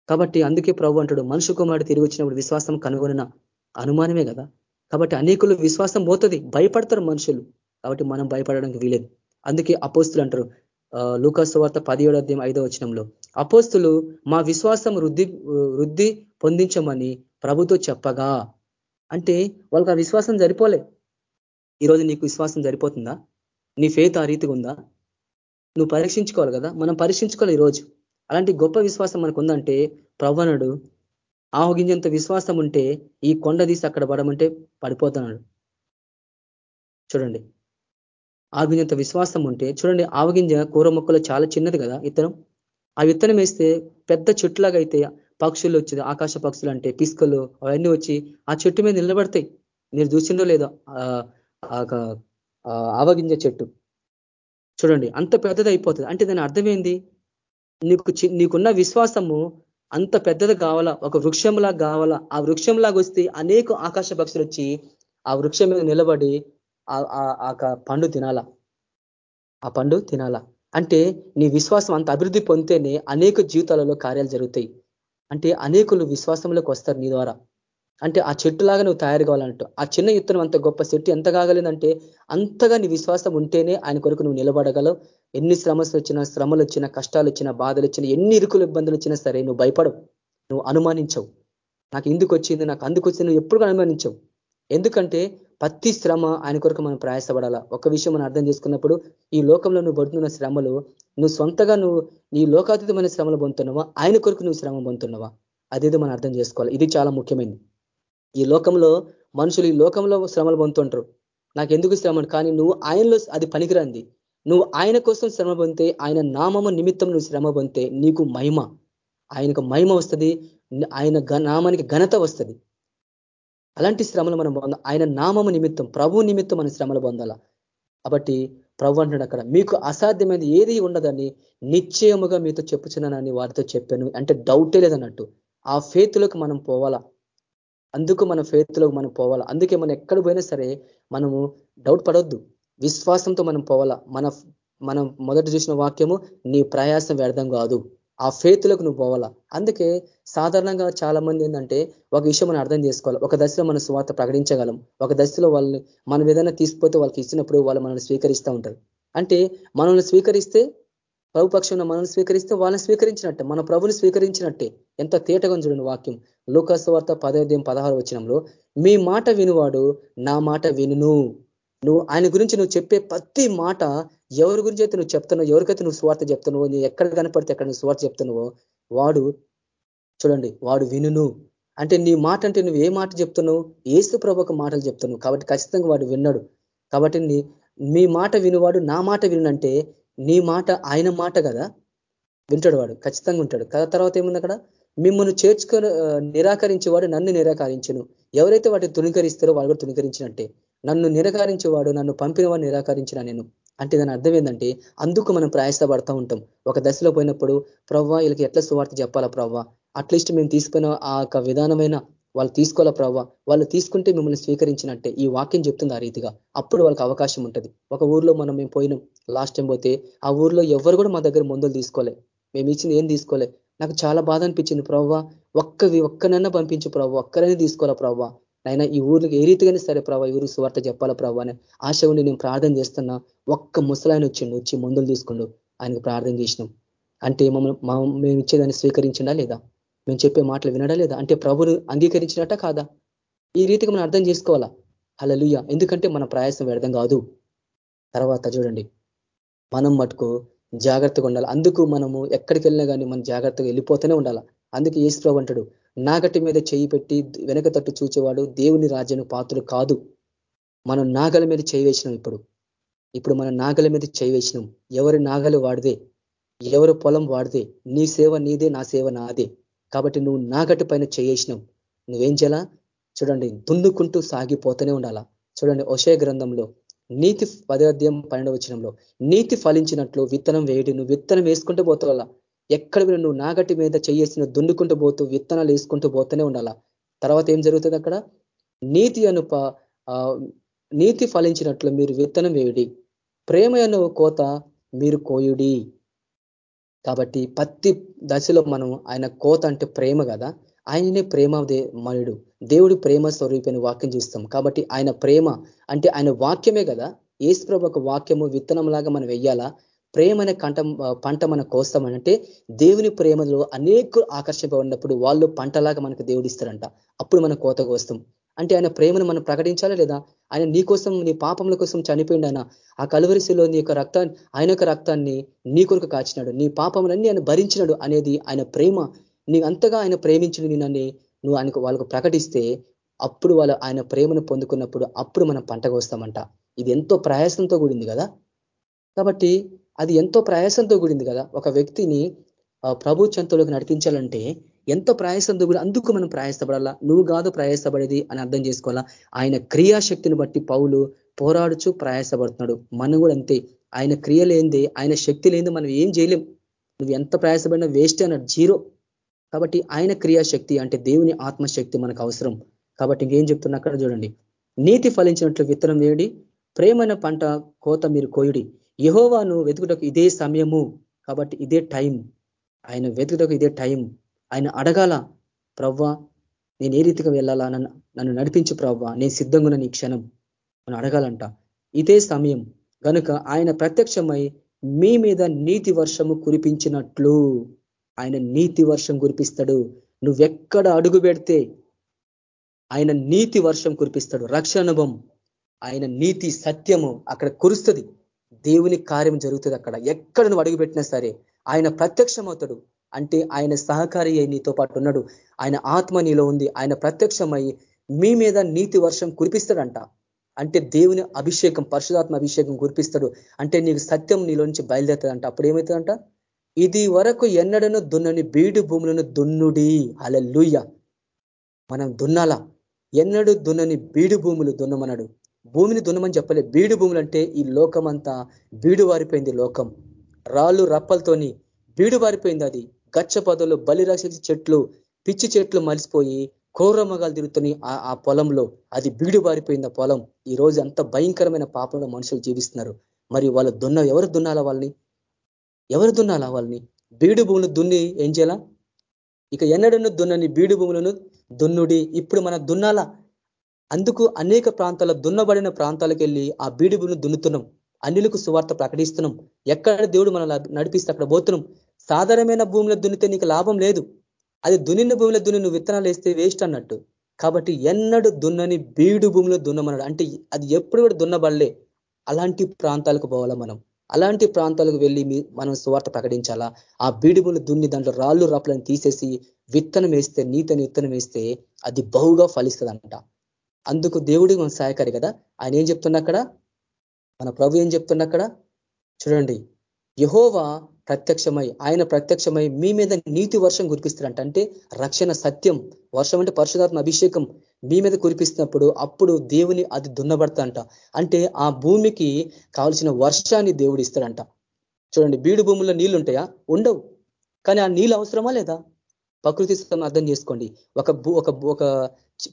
Speaker 2: కాబట్టి అందుకే ప్రభు అంటాడు మనుషు కుమారుడు తిరిగి వచ్చినప్పుడు విశ్వాసం కనుగొనిన అనుమానమే కదా. కాబట్టి అనేకులు విశ్వాసం పోతుంది భయపడతారు మనుషులు. కాబట్టి మనం భయపడడానికి వీలేదు. అందుకే అపోస్తులు అంటారు లూకాసు వార్త పదిహేడు అధ్యాయం ఐదో వచనంలో అపోస్తులు మా విశ్వాసం వృద్ధి వృద్ధి పొందించమని ప్రభుతో చెప్పగా. అంటే వాళ్ళకి ఆ విశ్వాసం సరిపోలే. ఈరోజు నీకు విశ్వాసం సరిపోతుందా? నీ ఫేత్ ఆ రీతిగా ఉందా? నువ్వు పరీక్షించుకోవాలి కదా. మనం పరీక్షించుకోవాలి ఈరోజు అలాంటి గొప్ప విశ్వాసం మనకు ఉందంటే ప్రవణుడు ఆహోగించేంత విశ్వాసం ఉంటే ఈ కొండ తీసి అక్కడ పడమంటే పడిపోతున్నాడు చూడండి. ఆగించేంత విశ్వాసం ఉంటే చూడండి ఆవగింజ కూర మొక్కలు చాలా చిన్నది కదా ఇత్తనం? ఆ విత్తనం వేస్తే పెద్ద చెట్టులాగా అయితే పక్షులు వచ్చేది ఆకాశ పక్షులు అంటే పిస్కలు అవన్నీ వచ్చి ఆ చెట్టు మీద నిలబడతాయి. మీరు చూసిండో లేదో ఆవగింజ చెట్టు. చూడండి అంత పెద్దది అయిపోతుంది అంటే దాని అర్థమైంది నీకు నీకున్న విశ్వాసము అంత పెద్దది కావాలా? ఒక వృక్షంలాగా కావాలా? ఆ వృక్షంలాగా వస్తే అనేక ఆకాశ పక్షులు వచ్చి ఆ వృక్షం మీద నిలబడి ఆ పండు తినాలా? ఆ పండు తినాలా? అంటే నీ విశ్వాసం అంత అభివృద్ధి పొందితేనే అనేక జీవితాలలో కార్యాలు జరుగుతాయి. అంటే అనేకులు విశ్వాసంలోకి వస్తారు నీ ద్వారా. అంటే ఆ చెట్టులాగా నువ్వు తయారు కావాలంట. ఆ చిన్న ఇత్తనం అంత గొప్ప చెట్టు ఎంత కాగలేదంటే అంతగా నీ విశ్వాసం ఉంటేనే ఆయన కొరకు నువ్వు నిలబడగలవు. ఎన్ని శ్రమలు వచ్చినా శ్రమలు వచ్చినా కష్టాలు వచ్చినా బాధలు వచ్చినా ఎన్ని ఇరుకులు ఇబ్బందులు వచ్చినా సరే నువ్వు భయపడవు. నువ్వు అనుమానించవు. నాకు ఎందుకు వచ్చింది నాకు అందుకు వచ్చింది నువ్వు ఎప్పుడు అనుమానించవు. ఎందుకంటే ప్రతి శ్రమ ఆయన కొరకు మనం ప్రయాసపడాలా? ఒక విషయం మనం అర్థం చేసుకున్నప్పుడు ఈ లోకంలో నువ్వు పడుతున్న శ్రమలు నువ్వు సొంతగా నువ్వు నీ లోకాతీతమైన శ్రమలు పొందుతున్నావా? ఆయన కొరకు నువ్వు శ్రమ పొందుతున్నావా? అదేదో మనం అర్థం చేసుకోవాలి. ఇది చాలా ముఖ్యమైనది. ఈ లోకంలో మనుషులు ఈ లోకంలో శ్రమలు పొందుతుంటారు నాకు ఎందుకు శ్రమ కానీ నువ్వు ఆయనలో అది పనికిరంది నువ్వు ఆయన కోసం శ్రమ పొందితే ఆయన నామము నిమిత్తం నువ్వు శ్రమ పొందితే నీకు మహిమ. ఆయనకు మహిమ వస్తుంది ఆయన నామానికి ఘనత వస్తుంది. అలాంటి శ్రమలు మనం పొందాం ఆయన నామము నిమిత్తం ప్రభు నిమిత్తం మనం శ్రమలు పొందాల? కాబట్టి ప్రభు అంటున్నాడు అక్కడ మీకు అసాధ్యమైనది ఏది ఉండదని నిశ్చయముగా మీతో చెప్పుచున్నానని వారితో చెప్పాను. అంటే డౌటే లేదన్నట్టు. ఆ ఫేతులకు మనం పోవాలా? అందుకు మన ఫేతులకు మనం పోవాలా? అందుకే మనం ఎక్కడ పోయినా సరే మనము డౌట్ పడొద్దు. విశ్వాసంతో మనం పోవాలా? మన మనం మొదట చూసిన వాక్యము నీ ప్రయాసం వ్యర్థం కాదు. ఆ ఫేతులకు నువ్వు పోవాలా? అందుకే సాధారణంగా చాలా మంది ఏంటంటే ఒక విషయం మనం అర్థం చేసుకోవాలి. ఒక దశలో మన స్వార్థ ప్రకటించగలం. ఒక దశలో వాళ్ళని మనం ఏదైనా తీసుకుపోతే వాళ్ళకి ఇచ్చినప్పుడు వాళ్ళు మనల్ని స్వీకరిస్తూ ఉంటారు. అంటే మనల్ని స్వీకరిస్తే ప్రభుపక్షంలో మనల్ని స్వీకరిస్తే వాళ్ళని స్వీకరించినట్టే. మన ప్రభుని స్వీకరించినట్టే. ఎంత తేటగా చూడండి వాక్యం. లోకాసు వార్త పదోదయం పదహారు వచ్చినంలో మీ మాట వినువాడు నా మాట వినును. నువ్వు ఆయన గురించి నువ్వు చెప్పే ప్రతి మాట ఎవరి గురించి అయితే నువ్వు చెప్తున్నావు ఎవరికైతే నువ్వు స్వార్థ చెప్తున్నావో నువ్వు ఎక్కడ కనపడితే ఎక్కడ నువ్వు స్వార్థ చెప్తున్నావో వాడు చూడండి వాడు వినును. అంటే నీ మాట అంటే నువ్వు ఏ మాట చెప్తున్నావు? ఏసు ప్రభు మాటలు చెప్తున్నావు. కాబట్టి ఖచ్చితంగా వాడు విన్నాడు. కాబట్టి నీ మీ మాట వినువాడు నా మాట వినంటే నీ మాట ఆయన మాట కదా? వింటాడు వాడు ఖచ్చితంగా ఉంటాడు. కదా తర్వాత ఏముంది అక్కడ? మిమ్మల్ని చేర్చుకొని నిరాకరించేవాడు నన్ను నిరాకరించను. ఎవరైతే వాటిని తుణీకరిస్తారో వాళ్ళు కూడా తుణీకరించినట్టే. నన్ను నిరాకరించేవాడు నన్ను పంపినవాడు నిరాకరించిన నేను. అంటే దాని అర్థం ఏంటంటే అందుకు మనం ప్రయాసపడతా ఉంటాం. ఒక దశలో పోయినప్పుడు ప్రవ్వ వీళ్ళకి ఎట్లా సువార్త చెప్పాలా ప్రవ్వ? అట్లీస్ట్ మేము తీసుకున్న ఆ యొక్క విధానమైన వాళ్ళు తీసుకోవాలా ప్రవ్వ? వాళ్ళు తీసుకుంటే మిమ్మల్ని స్వీకరించినట్టే. ఈ వాక్యం చెప్తుంది ఆ రీతిగా. అప్పుడు వాళ్ళకి అవకాశం ఉంటుంది. ఒక ఊర్లో మనం మేము పోయినాం. లాస్ట్ టైం పోతే ఆ ఊర్లో ఎవరు కూడా మా దగ్గర మందులు తీసుకోలే. మేము ఇచ్చింది ఏం తీసుకోలే. నాకు చాలా బాధ అనిపించింది. ప్రవ్వ ఒక్కవి ఒక్కనన్నా పంపించు ప్రవ్వ ఒక్కరైనా తీసుకోవాలా ప్రవ్వ? నైనా ఈ ఊరికి ఏ రీతిగానే సరే ప్రభావ ఈ ఊరు సువార్త చెప్పాలా ప్రభావ అని ఆశ ఉండి నేను ప్రార్థన చేస్తున్నా. ఒక్క ముసలాయన వచ్చిండు వచ్చి మందులు తీసుకుండు ఆయనకు ప్రార్థన చేసినాం. అంటే మమ్మల్ని మేము ఇచ్చేదాన్ని స్వీకరించిండా లేదా? మేము చెప్పే మాటలు వినడా లేదా? అంటే ప్రభుని అంగీకరించినట్ట కాదా? ఈ రీతికి మనం అర్థం చేసుకోవాలా? హలలుయ ఎందుకంటే మన ప్రయాసం వ్యర్థం కాదు. తర్వాత చూడండి. మనం మటుకు జాగ్రత్తగా ఉండాలి. అందుకు మనము ఎక్కడికి వెళ్ళినా కానీ మనం జాగ్రత్తగా వెళ్ళిపోతూనే ఉండాలా. అందుకే ఏసు అంటాడు నాగటి మీద చేయి పెట్టి వెనక తట్టు చూచేవాడు దేవుని రాజ్యానికి పాత్రలు కాదు. మనం నాగల మీద చేయి వేసినాం ఇప్పుడు. ఇప్పుడు మన నాగల మీద చేయి వేసినాం. ఎవరి నాగలు వాడిదే? ఎవరి పొలం వాడిదే? నీ సేవ నీదే నా సేవ నాదే. కాబట్టి నువ్వు నాగటి పైన చేయేసినావు నువ్వేం చేయాలా? చూడండి దున్నుకుంటూ సాగిపోతూనే ఉండాలా? చూడండి ఒషయ గ్రంథంలో నీతి పదార్థం పన్నెండు వచ్చినంలో నీతి ఫలించినట్లు విత్తనం వేయడు నువ్వు విత్తనం వేసుకుంటూ పోతావాలా ఎక్కడ నువ్వు నాగటి మీద చేయేసిన దున్నుకుంటూ పోతూ విత్తనాలు వేసుకుంటూ పోతూనే ఉండాలా? తర్వాత ఏం జరుగుతుంది అక్కడ? నీతి అను నీతి ఫలించినట్లు మీరు విత్తనం వేయుడి. ప్రేమ అను కోత మీరు కోయుడి. కాబట్టి పత్తి దశలో మనం ఆయన కోత అంటే ప్రేమ కదా? ఆయననే ప్రేమ మనుడు. దేవుడు ప్రేమ స్వరూపని వాక్యం చూస్తాం. కాబట్టి ఆయన ప్రేమ అంటే ఆయన వాక్యమే కదా? ఏసు ఒక వాక్యము విత్తనంలాగా మనం వెయ్యాలా? ప్రేమనే కంట పంట మనం కోస్తామనంటే దేవుని ప్రేమలో అనేక ఆకర్షింపబడినప్పుడు వాళ్ళు పంటలాగా మనకు దేవుడిస్తారంట. అప్పుడు మనం కోత కోస్తాం. అంటే ఆయన ప్రేమను మనం ప్రకటించాలా లేదా? ఆయన నీ కోసం నీ పాపముల కోసం చనిపోయింది ఆయన. ఆ కలువరిశిలో నీ యొక్క రక్తాన్ని ఆయన యొక్క రక్తాన్ని నీ కొరకు కాచినాడు. నీ పాపములన్నీ ఆయన భరించినాడు అనేది ఆయన ప్రేమ. నీ అంతగా ఆయన ప్రేమించిన నిన్నని నువ్వు ఆయనకు వాళ్ళకు ప్రకటిస్తే అప్పుడు వాళ్ళు ఆయన ప్రేమను పొందుకున్నప్పుడు అప్పుడు మనం పంట కోస్తామంట. ఇది ఎంతో ప్రయాసంతో కూడింది కదా? కాబట్టి అది ఎంతో ప్రయాసంతో కూడింది కదా. ఒక వ్యక్తిని ప్రభు చెంతలోకి నడిపించాలంటే ఎంతో ప్రయాసంతో కూడా అందుకు మనం ప్రయాసపడాలా? నువ్వు కాదు ప్రయాసపడేది అని అర్థం చేసుకోవాలా? ఆయన క్రియాశక్తిని బట్టి పౌలు పోరాడుచు ప్రయాసపడుతున్నాడు. మనం కూడా అంతే. ఆయన క్రియ లేనిదే ఆయన శక్తి లేనిదే మనం ఏం చేయలేం. నువ్వు ఎంత ప్రయాసపడినా వేస్ట్ అన్నాడు జీరో. కాబట్టి ఆయన క్రియాశక్తి అంటే దేవుని ఆత్మశక్తి మనకు అవసరం. కాబట్టి ఇంకేం చెప్తున్నా అక్కడ చూడండి. నీతి ఫలించినట్లు విత్తనం వేయడి ప్రేమైన పంట కోత మీరు కోయుడి. యహోవాను వెతుకుటకు ఇదే సమయము. కాబట్టి ఇదే టైం. ఆయన వెతుకుటకు ఇదే టైం. ఆయన అడగాల ప్రవ్వ నేను ఏ రీతిగా వెళ్ళాలా? నన్ను నన్ను నడిపించు ప్రవ్వ. నేను సిద్ధంగా నీ క్షణం. మనం అడగాలంట. ఇదే సమయం. కనుక ఆయన ప్రత్యక్షమై మీ మీద నీతి వర్షము కురిపించినట్లు. ఆయన నీతి వర్షం కురిపిస్తాడు. నువ్వెక్కడ అడుగు పెడితే ఆయన నీతి వర్షం కురిపిస్తాడు. రక్షానుభవం ఆయన నీతి సత్యము అక్కడ కురుస్తుంది. దేవుని కార్యం జరుగుతుంది అక్కడ. ఎక్కడ నువ్వు అడుగుపెట్టినా సరే ఆయన ప్రత్యక్షమవుతాడు. అంటే ఆయన సహకారి అయి నీతో పాటు ఉన్నాడు. ఆయన ఆత్మ నీలో ఉంది. ఆయన ప్రత్యక్షమై మీ మీద నీతి వర్షం కురిపిస్తాడంట. అంటే దేవుని అభిషేకం పరిశుధాత్మ అభిషేకం కురిపిస్తాడు. అంటే నీకు సత్యం నీలో నుంచి బయలుదేరుతుందంట. అప్పుడు ఏమవుతుందంట? ఇది వరకు ఎన్నడను దున్నని బీడు భూములను దున్నుడి. అలెల్లుయ్య మనం దున్నాలా? ఎన్నడు దున్నని బీడు భూములు దున్నమన్నాడు భూమిని దున్నమని చెప్పలే. బీడు భూములు అంటే ఈ లోకం అంతా బీడు వారిపోయింది లోకం. రాళ్ళు రప్పలతోని బీడు వారిపోయింది అది. గచ్చ పొదలు బలిరాక్షసి చెట్లు పిచ్చి చెట్లు మలిసిపోయి క్రూరమగాలు తిరుగుతున్నాయి ఆ పొలంలో అది బీడు బారిపోయింది ఆ పొలం. ఈ రోజు అంత భయంకరమైన పాపంలో మనుషులు జీవిస్తున్నారు. మరి వాళ్ళు దున్న ఎవరు దున్నాలా వాళ్ళని? ఎవరు దున్నాలా వాళ్ళని? బీడు భూములు దున్ని ఏం చేయాలా? ఇక ఎన్నడను దున్నని బీడు భూములను దున్నుడి ఇప్పుడు మనం దున్నాలా? అందుకు అనేక ప్రాంతాల దున్నబడిన ప్రాంతాలకు వెళ్ళి ఆ బీడి భూమిని దున్నుతున్నాం. అన్నిలకు సువార్త ప్రకటిస్తున్నాం. ఎక్కడ దేవుడు మనం నడిపిస్తే అక్కడ పోతున్నాం. సాధారణమైన భూమిలో దున్నితే నీకు లాభం లేదు. అది దున్నిన భూమిలో దున్ని నువ్వు విత్తనాలు వేస్తే వేస్ట్ అన్నట్టు. కాబట్టి ఎన్నడు దున్నని బీడు భూమిలో దున్నమన్నాడు అంటే అది ఎప్పుడు కూడా దున్నబడలే. అలాంటి ప్రాంతాలకు పోవాలా మనం. అలాంటి ప్రాంతాలకు వెళ్ళి మనం సువార్త ప్రకటించాలా? ఆ బీడుములు దున్ని దాంట్లో రాళ్ళు రాపులను తీసేసి విత్తనం వేస్తే నీతని విత్తనం వేస్తే అది బహుగా ఫలిస్తుందంట. అందుకు దేవుడి మన సహాయకారి కదా? ఆయన ఏం చెప్తున్నా అక్కడ? మన ప్రభు ఏం చెప్తున్నా అక్కడ? చూడండి. యహోవా ప్రత్యక్షమై ఆయన ప్రత్యక్షమై మీ మీద నీతి వర్షం కురిపిస్తారంట అంటే రక్షణ సత్యం వర్షం అంటే పరిశుధాత్మ అభిషేకం మీ మీద కురిపిస్తున్నప్పుడు అప్పుడు దేవుని అది దున్నబడతంట అంటే ఆ భూమికి కావలసిన వర్షాన్ని దేవుడు ఇస్తాడంట. చూడండి బీడు భూముల్లో నీళ్ళు ఉంటాయా? ఉండవు. కానీ ఆ నీళ్ళు అవసరమా లేదా? ప్రకృతి అర్థం చేసుకోండి. ఒక ఒక ఒక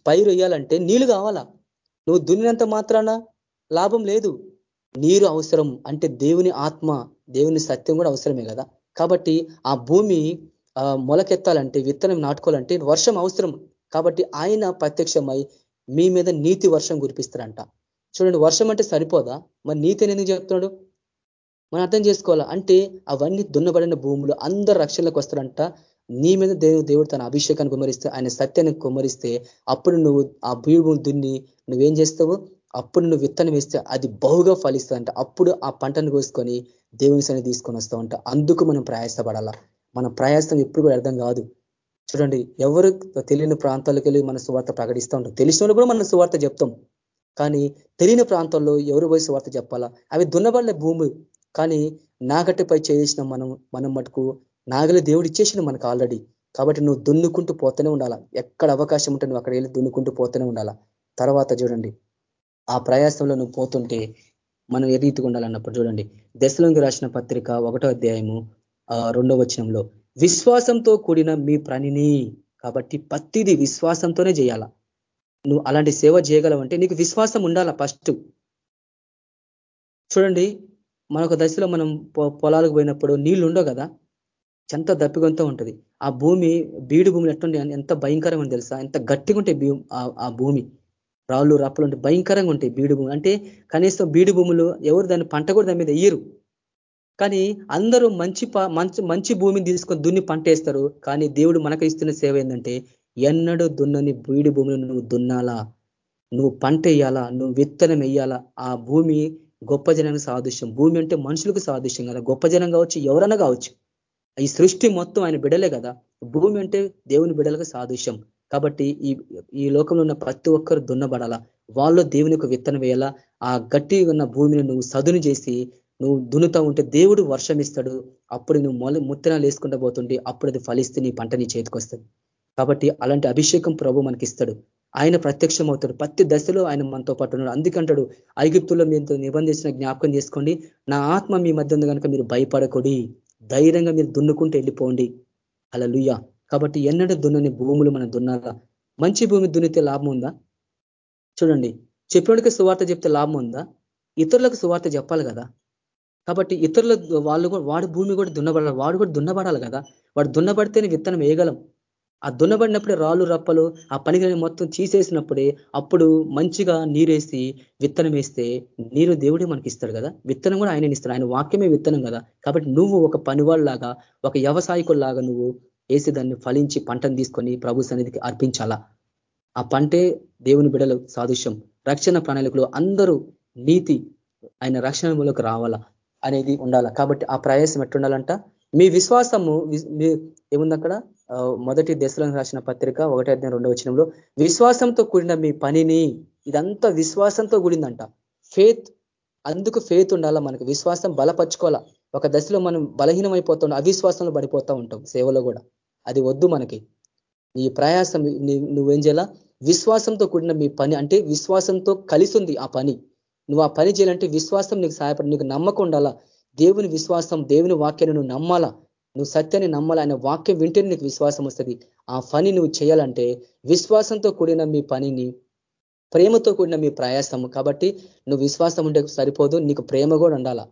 Speaker 2: పైరు వేయాలంటే నీళ్ళు కావాలా? నువ్వు దున్నినంత మాత్రాన లాభం లేదు. నీరు అవసరం అంటే దేవుని ఆత్మ దేవుని సత్యం కూడా అవసరమే కదా. కాబట్టి ఆ భూమి మొలకెత్తాలంటే విత్తనం నాటుకోవాలంటే వర్షం అవసరం. కాబట్టి ఆయన ప్రత్యక్షమై మీ మీద నీతి వర్షం కురిపిస్తారంట. చూడండి వర్షం అంటే సరిపోదా? మరి నీతిని ఎందుకు చెప్తున్నాడు? మనం అర్థం చేసుకోవాలా? అంటే అవన్నీ దున్నబడిన భూములు అందరు రక్షణలకు వస్తారంట. నీ మీద దేవుడు దేవుడు తన అభిషేకాన్ని కుమరిస్తే ఆయన సత్యాన్ని కుమరిస్తే అప్పుడు నువ్వు ఆ భూమి దున్ని నువ్వేం చేస్తావు? అప్పుడు నువ్వు విత్తనం వేస్తే అది బహుగా ఫలిస్తుందంట. అప్పుడు ఆ పంటను కోసుకొని దేవుని సన్ని తీసుకొని వస్తావంట. అందుకు మనం ప్రయాసపడాలా? మన ప్రయాసం ఎప్పుడు కూడా అర్థం కాదు. చూడండి ఎవరు తెలియని ప్రాంతాలకు వెళ్ళి మన సువార్త ప్రకటిస్తూ ఉంటాం తెలిసిన కూడా మనం సువార్త చెప్తాం. కానీ తెలియని ప్రాంతాల్లో ఎవరు పోయి సువార్త చెప్పాలా? అవి దున్నబడలే భూమి కానీ నాగట్టిపై చేసిన మనం మనం మటుకు నాగలి దేవుడు ఇచ్చేసిన మనకు ఆల్రెడీ కాబట్టి నువ్వు దున్నుకుంటూ పోతూనే ఉండాలా. ఎక్కడ అవకాశం ఉంటే నువ్వు అక్కడ వెళ్ళి దున్నుకుంటూ పోతూనే ఉండాలా. తర్వాత చూడండి. ఆ ప్రయాసంలో నువ్వు పోతుంటే మనం ఏ రీతిగా ఉండాలన్నప్పుడు చూడండి. దశలోకి రాసిన పత్రిక ఒకటో అధ్యాయము రెండో వచనంలో విశ్వాసంతో కూడిన మీ ప్రణిని కాబట్టి పత్తిది విశ్వాసంతోనే చేయాల. నువ్వు అలాంటి సేవ చేయగలవంటే నీకు విశ్వాసం ఉండాలా ఫస్ట్ చూడండి మనొక దశలో మనం పొలాలకు పోయినప్పుడు నీళ్ళు ఉండవు కదా. ఎంత దప్పిగొంతో ఉంటుంది. ఆ భూమి బీడు భూములు ఎట్టుండే ఎంత భయంకరంగా తెలుసా? ఎంత గట్టిగా ఉంటాయి ఆ భూమి. రాళ్ళు రప్పలు ఉంటాయి భయంకరంగా ఉంటాయి బీడు భూమి అంటే కనీసం బీడు భూములు ఎవరు దాన్ని పంట కూడా దాని మీద వేయరు కానీ అందరూ మంచి మంచి మంచి భూమిని తీసుకొని దున్ని పంట వేస్తారు. కానీ దేవుడు మనకు ఇస్తున్న సేవ ఏంటంటే ఎన్నడూ దున్నని బీడు భూమిని నువ్వు దున్నాలా? నువ్వు పంట వేయాలా? నువ్వు విత్తనం వేయాలా? ఆ భూమి గొప్ప జనానికి సాదృశ్యం. భూమి అంటే మనుషులకు సాదృశ్యం కదా. గొప్ప జనం కావచ్చు ఎవరన్నా కావచ్చు. ఈ సృష్టి మొత్తం ఆయన బిడలే కదా. భూమి అంటే దేవుని బిడలకు సాదృశ్యం. కాబట్టి ఈ ఈ లోకంలో ఉన్న ప్రతి ఒక్కరు దున్నబడాల? వాళ్ళు దేవునికి విత్తనం వేయాలా? ఆ గట్టి ఉన్న భూమిని నువ్వు సదును చేసి నువ్వు దున్నుతా ఉంటే దేవుడు వర్షం ఇస్తాడు. అప్పుడు నువ్వు మొల ముత్తనాలు వేసుకుంటూ పోతుంటే అప్పుడు అది ఫలిస్తే నీ పంట నీ చేతికి కాబట్టి అలాంటి అభిషేకం ప్రభు మనకి ఇస్తాడు ఆయన ప్రత్యక్షం అవుతాడు ప్రతి దశలో ఆయన మనతో పాటు ఉన్నాడు. అందుకంటాడు ఐగుప్తుల్లో మీతో నిబంధించిన జ్ఞాపకం చేసుకోండి. నా ఆత్మ మీ మధ్య ఉంది కనుక మీరు భయపడకూడి. ధైర్యంగా మీరు దున్నుకుంటూ వెళ్ళిపోండి. అలా లుయ్య కాబట్టి ఎన్నడూ దున్నని భూములు మనం దున్నాలా? మంచి భూమి దున్నితే లాభం ఉందా? చూడండి. చెప్పినడికి సువార్త చెప్తే లాభం ఉందా? ఇతరులకు సువార్త చెప్పాలి కదా. కాబట్టి ఇతరుల వాళ్ళు కూడా వాడి భూమి కూడా దున్నబడాలి వాడు కూడా దున్నబడాలి కదా. వాడు దున్నబడితేనే విత్తనం వేయగలం. ఆ దున్నబడినప్పుడే రాళ్ళు రప్పలు ఆ పనిని మొత్తం తీసేసినప్పుడే అప్పుడు మంచిగా నీరేసి విత్తనం వేస్తే నీరు దేవుడే మనకి ఇస్తాడు కదా? విత్తనం కూడా ఆయన ఇస్తాడు. ఆయన వాక్యమే విత్తనం కదా? కాబట్టి నువ్వు ఒక పనివాళ్ళలాగా ఒక వ్యవసాయకుల్లాగా నువ్వు వేసి దాన్ని ఫలించి పంటను తీసుకొని ప్రభు సన్నిధికి అర్పించాలా? ఆ పంటే దేవుని బిడలు సాదృశ్యం. రక్షణ ప్రణాళికలు అందరూ నీతి ఆయన రక్షణ మూలకు రావాలా అనేది ఉండాలా? కాబట్టి ఆ ప్రయాసం ఎట్టుండాలంట మీ విశ్వాసము ఏముంది అక్కడ? మొదటి దశలను రాసిన పత్రిక ఒకటి అధ్యాయం రెండో వచనంలో విశ్వాసంతో కూడిన మీ పనిని ఇదంతా విశ్వాసంతో కూడిందంట. ఫేత్ అందుకు ఫేత్ ఉండాలా మనకు? విశ్వాసం బలపరుచుకోవాలా? ఒక దశలో మనం బలహీనం అవిశ్వాసంలో పడిపోతూ ఉంటాం సేవలో కూడా. అది వద్దు మనకి. నీ ప్రయాసం నువ్వేం చేయాలా? విశ్వాసంతో కూడిన మీ పని అంటే విశ్వాసంతో కలిసి ఆ పని. నువ్వు ఆ పని చేయాలంటే విశ్వాసం నీకు సహాయపడి నీకు నమ్మకం ఉండాలా? దేవుని విశ్వాసం దేవుని వాక్యాన్ని నువ్వు నమ్మాలా? నువ్వు సత్యాన్ని నమ్మాలి ఆయన వాక్యం వింటేనే నీకు విశ్వాసం వస్తుంది. ఆ పని నువ్వు చేయాలంటే విశ్వాసంతో కూడిన మీ పనిని ప్రేమతో కూడిన మీ ప్రయాసం కాబట్టి నువ్వు విశ్వాసం ఉంటే సరిపోదు నీకు ప్రేమ కూడా ఉండాలా?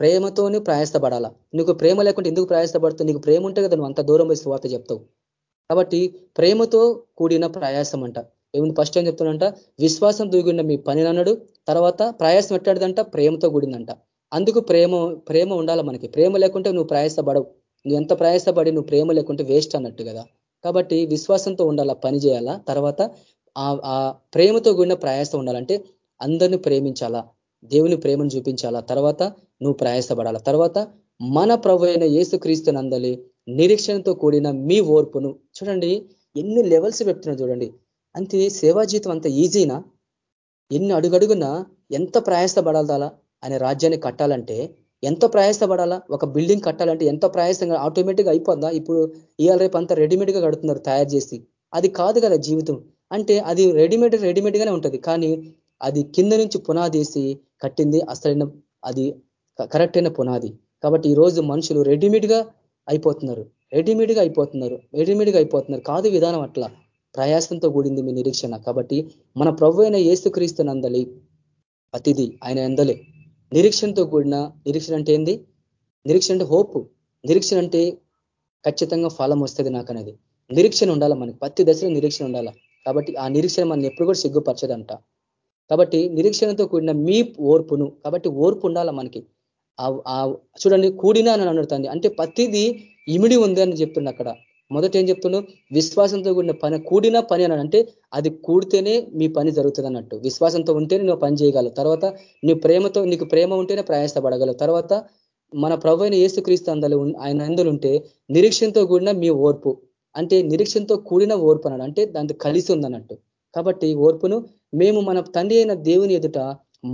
Speaker 2: ప్రేమతోనే ప్రయాసపడాలా? నీకు ప్రేమ లేకుంటే ఎందుకు ప్రయాసపడుతుంది నీకు ప్రేమ ఉంటే కదా నువ్వు అంత దూరం పోయి స్వార్థ చెప్తావు. కాబట్టి ప్రేమతో కూడిన ప్రయాసం అంట ఏముంది? ఫస్ట్ ఏం చెప్తున్నంట విశ్వాసం దూగిన మీ పని అన్నాడు తర్వాత ప్రయాసం ఎట్టాడుదంట? ప్రేమతో కూడిందంట. అందుకు ప్రేమ ప్రేమ ఉండాలి మనకి. ప్రేమ లేకుంటే నువ్వు ప్రయాసపడవు. నువ్వు ఎంత ప్రయాసపడి నువ్వు ప్రేమ లేకుంటే వేస్ట్ అన్నట్టు కదా. కాబట్టి విశ్వాసంతో ఉండాలా పని చేయాలా. తర్వాత ఆ ప్రేమతో కూడిన ప్రయాసం ఉండాలంటే అందరిని ప్రేమించాలా దేవుని ప్రేమను చూపించాలా. తర్వాత నువ్వు ప్రయాసపడాలా. తర్వాత మన ప్రభు అయిన యేసుక్రీస్తు నందలి నిరీక్షణతో కూడిన మీ ఓర్పును చూడండి ఎన్ని లెవెల్స్ పెడుతున్నా చూడండి. అంతే సేవా జీతం అంత ఈజీనా? ఎన్ని అడుగడుగునా ఎంత ప్రయాసపడాలా అనే రాజ్యాన్ని కట్టాలంటే ఎంతో ప్రయాసపడాలా? ఒక బిల్డింగ్ కట్టాలంటే ఎంతో ప్రయాసంగా ఆటోమేటిక్గా అయిపోద్దా? ఇప్పుడు ఇవాళ రేపు అంతా రెడీమేడ్గా కడుతున్నారు తయారు చేసి. అది కాదు కదా జీవితం. అంటే అది రెడీమేడ్ రెడీమేడ్గానే ఉంటుంది. కానీ అది కింద నుంచి పునాదేసి కట్టింది అసలైన అది కరెక్ట్ అయిన పునాది. కాబట్టి ఈరోజు మనుషులు రెడీమేడ్గా అయిపోతున్నారు. రెడీమేడ్గా అయిపోతున్నారు. రెడీమేడ్గా అయిపోతున్నారు. కాదు విధానం అట్లా. ప్రయాసంతో కూడింది మీ నిరీక్షణ. కాబట్టి మన ప్రభు అయిన ఏసుక్రీస్తు నందలి అతిథి ఆయన ఎందలే. నిరీక్షణతో కూడిన నిరీక్షణ అంటే ఏంది? నిరీక్షణ అంటే హోప్. నిరీక్షణ అంటే ఖచ్చితంగా ఫలం వస్తుంది నాకు అనేది నిరీక్షణ ఉండాలి మనకి? ప్రతి దశలో నిరీక్షణ ఉండాలి? కాబట్టి ఆ నిరీక్షణ మనం ఎప్పుడు కూడా సిగ్గుపరచదంట. కాబట్టి నిరీక్షణతో కూడిన మీ ఓర్పును కాబట్టి ఓర్పు ఉండాలి మనకి? చూడండి కూడినా అని అడుగుతుంది అంటే ప్రతిదీ ఇమిడి ఉంది అని చెప్తుండే అక్కడ. మొదట ఏం చెప్తున్నావు విశ్వాసంతో కూడిన పని కూడిన పని అని అంటే అది కూడితేనే మీ పని జరుగుతుంది అన్నట్టు విశ్వాసంతో ఉంటేనే నువ్వు పని చేయగలవు. తర్వాత నీ ప్రేమతో నీకు ప్రేమ ఉంటేనే ప్రయాసపడగలవు. తర్వాత మన ప్రభు అయిన ఏసుక్రీస్తు అందలు ఆయన అందలు ఉంటే నిరీక్షణతో కూడిన మీ ఓర్పు. అంటే నిరీక్షణతో కూడిన ఓర్పు అన్నాడు. అంటే దాంతో కలిసి ఉందన్నట్టు. కాబట్టి ఓర్పును మేము మన తండ్రి అయిన దేవుని ఎదుట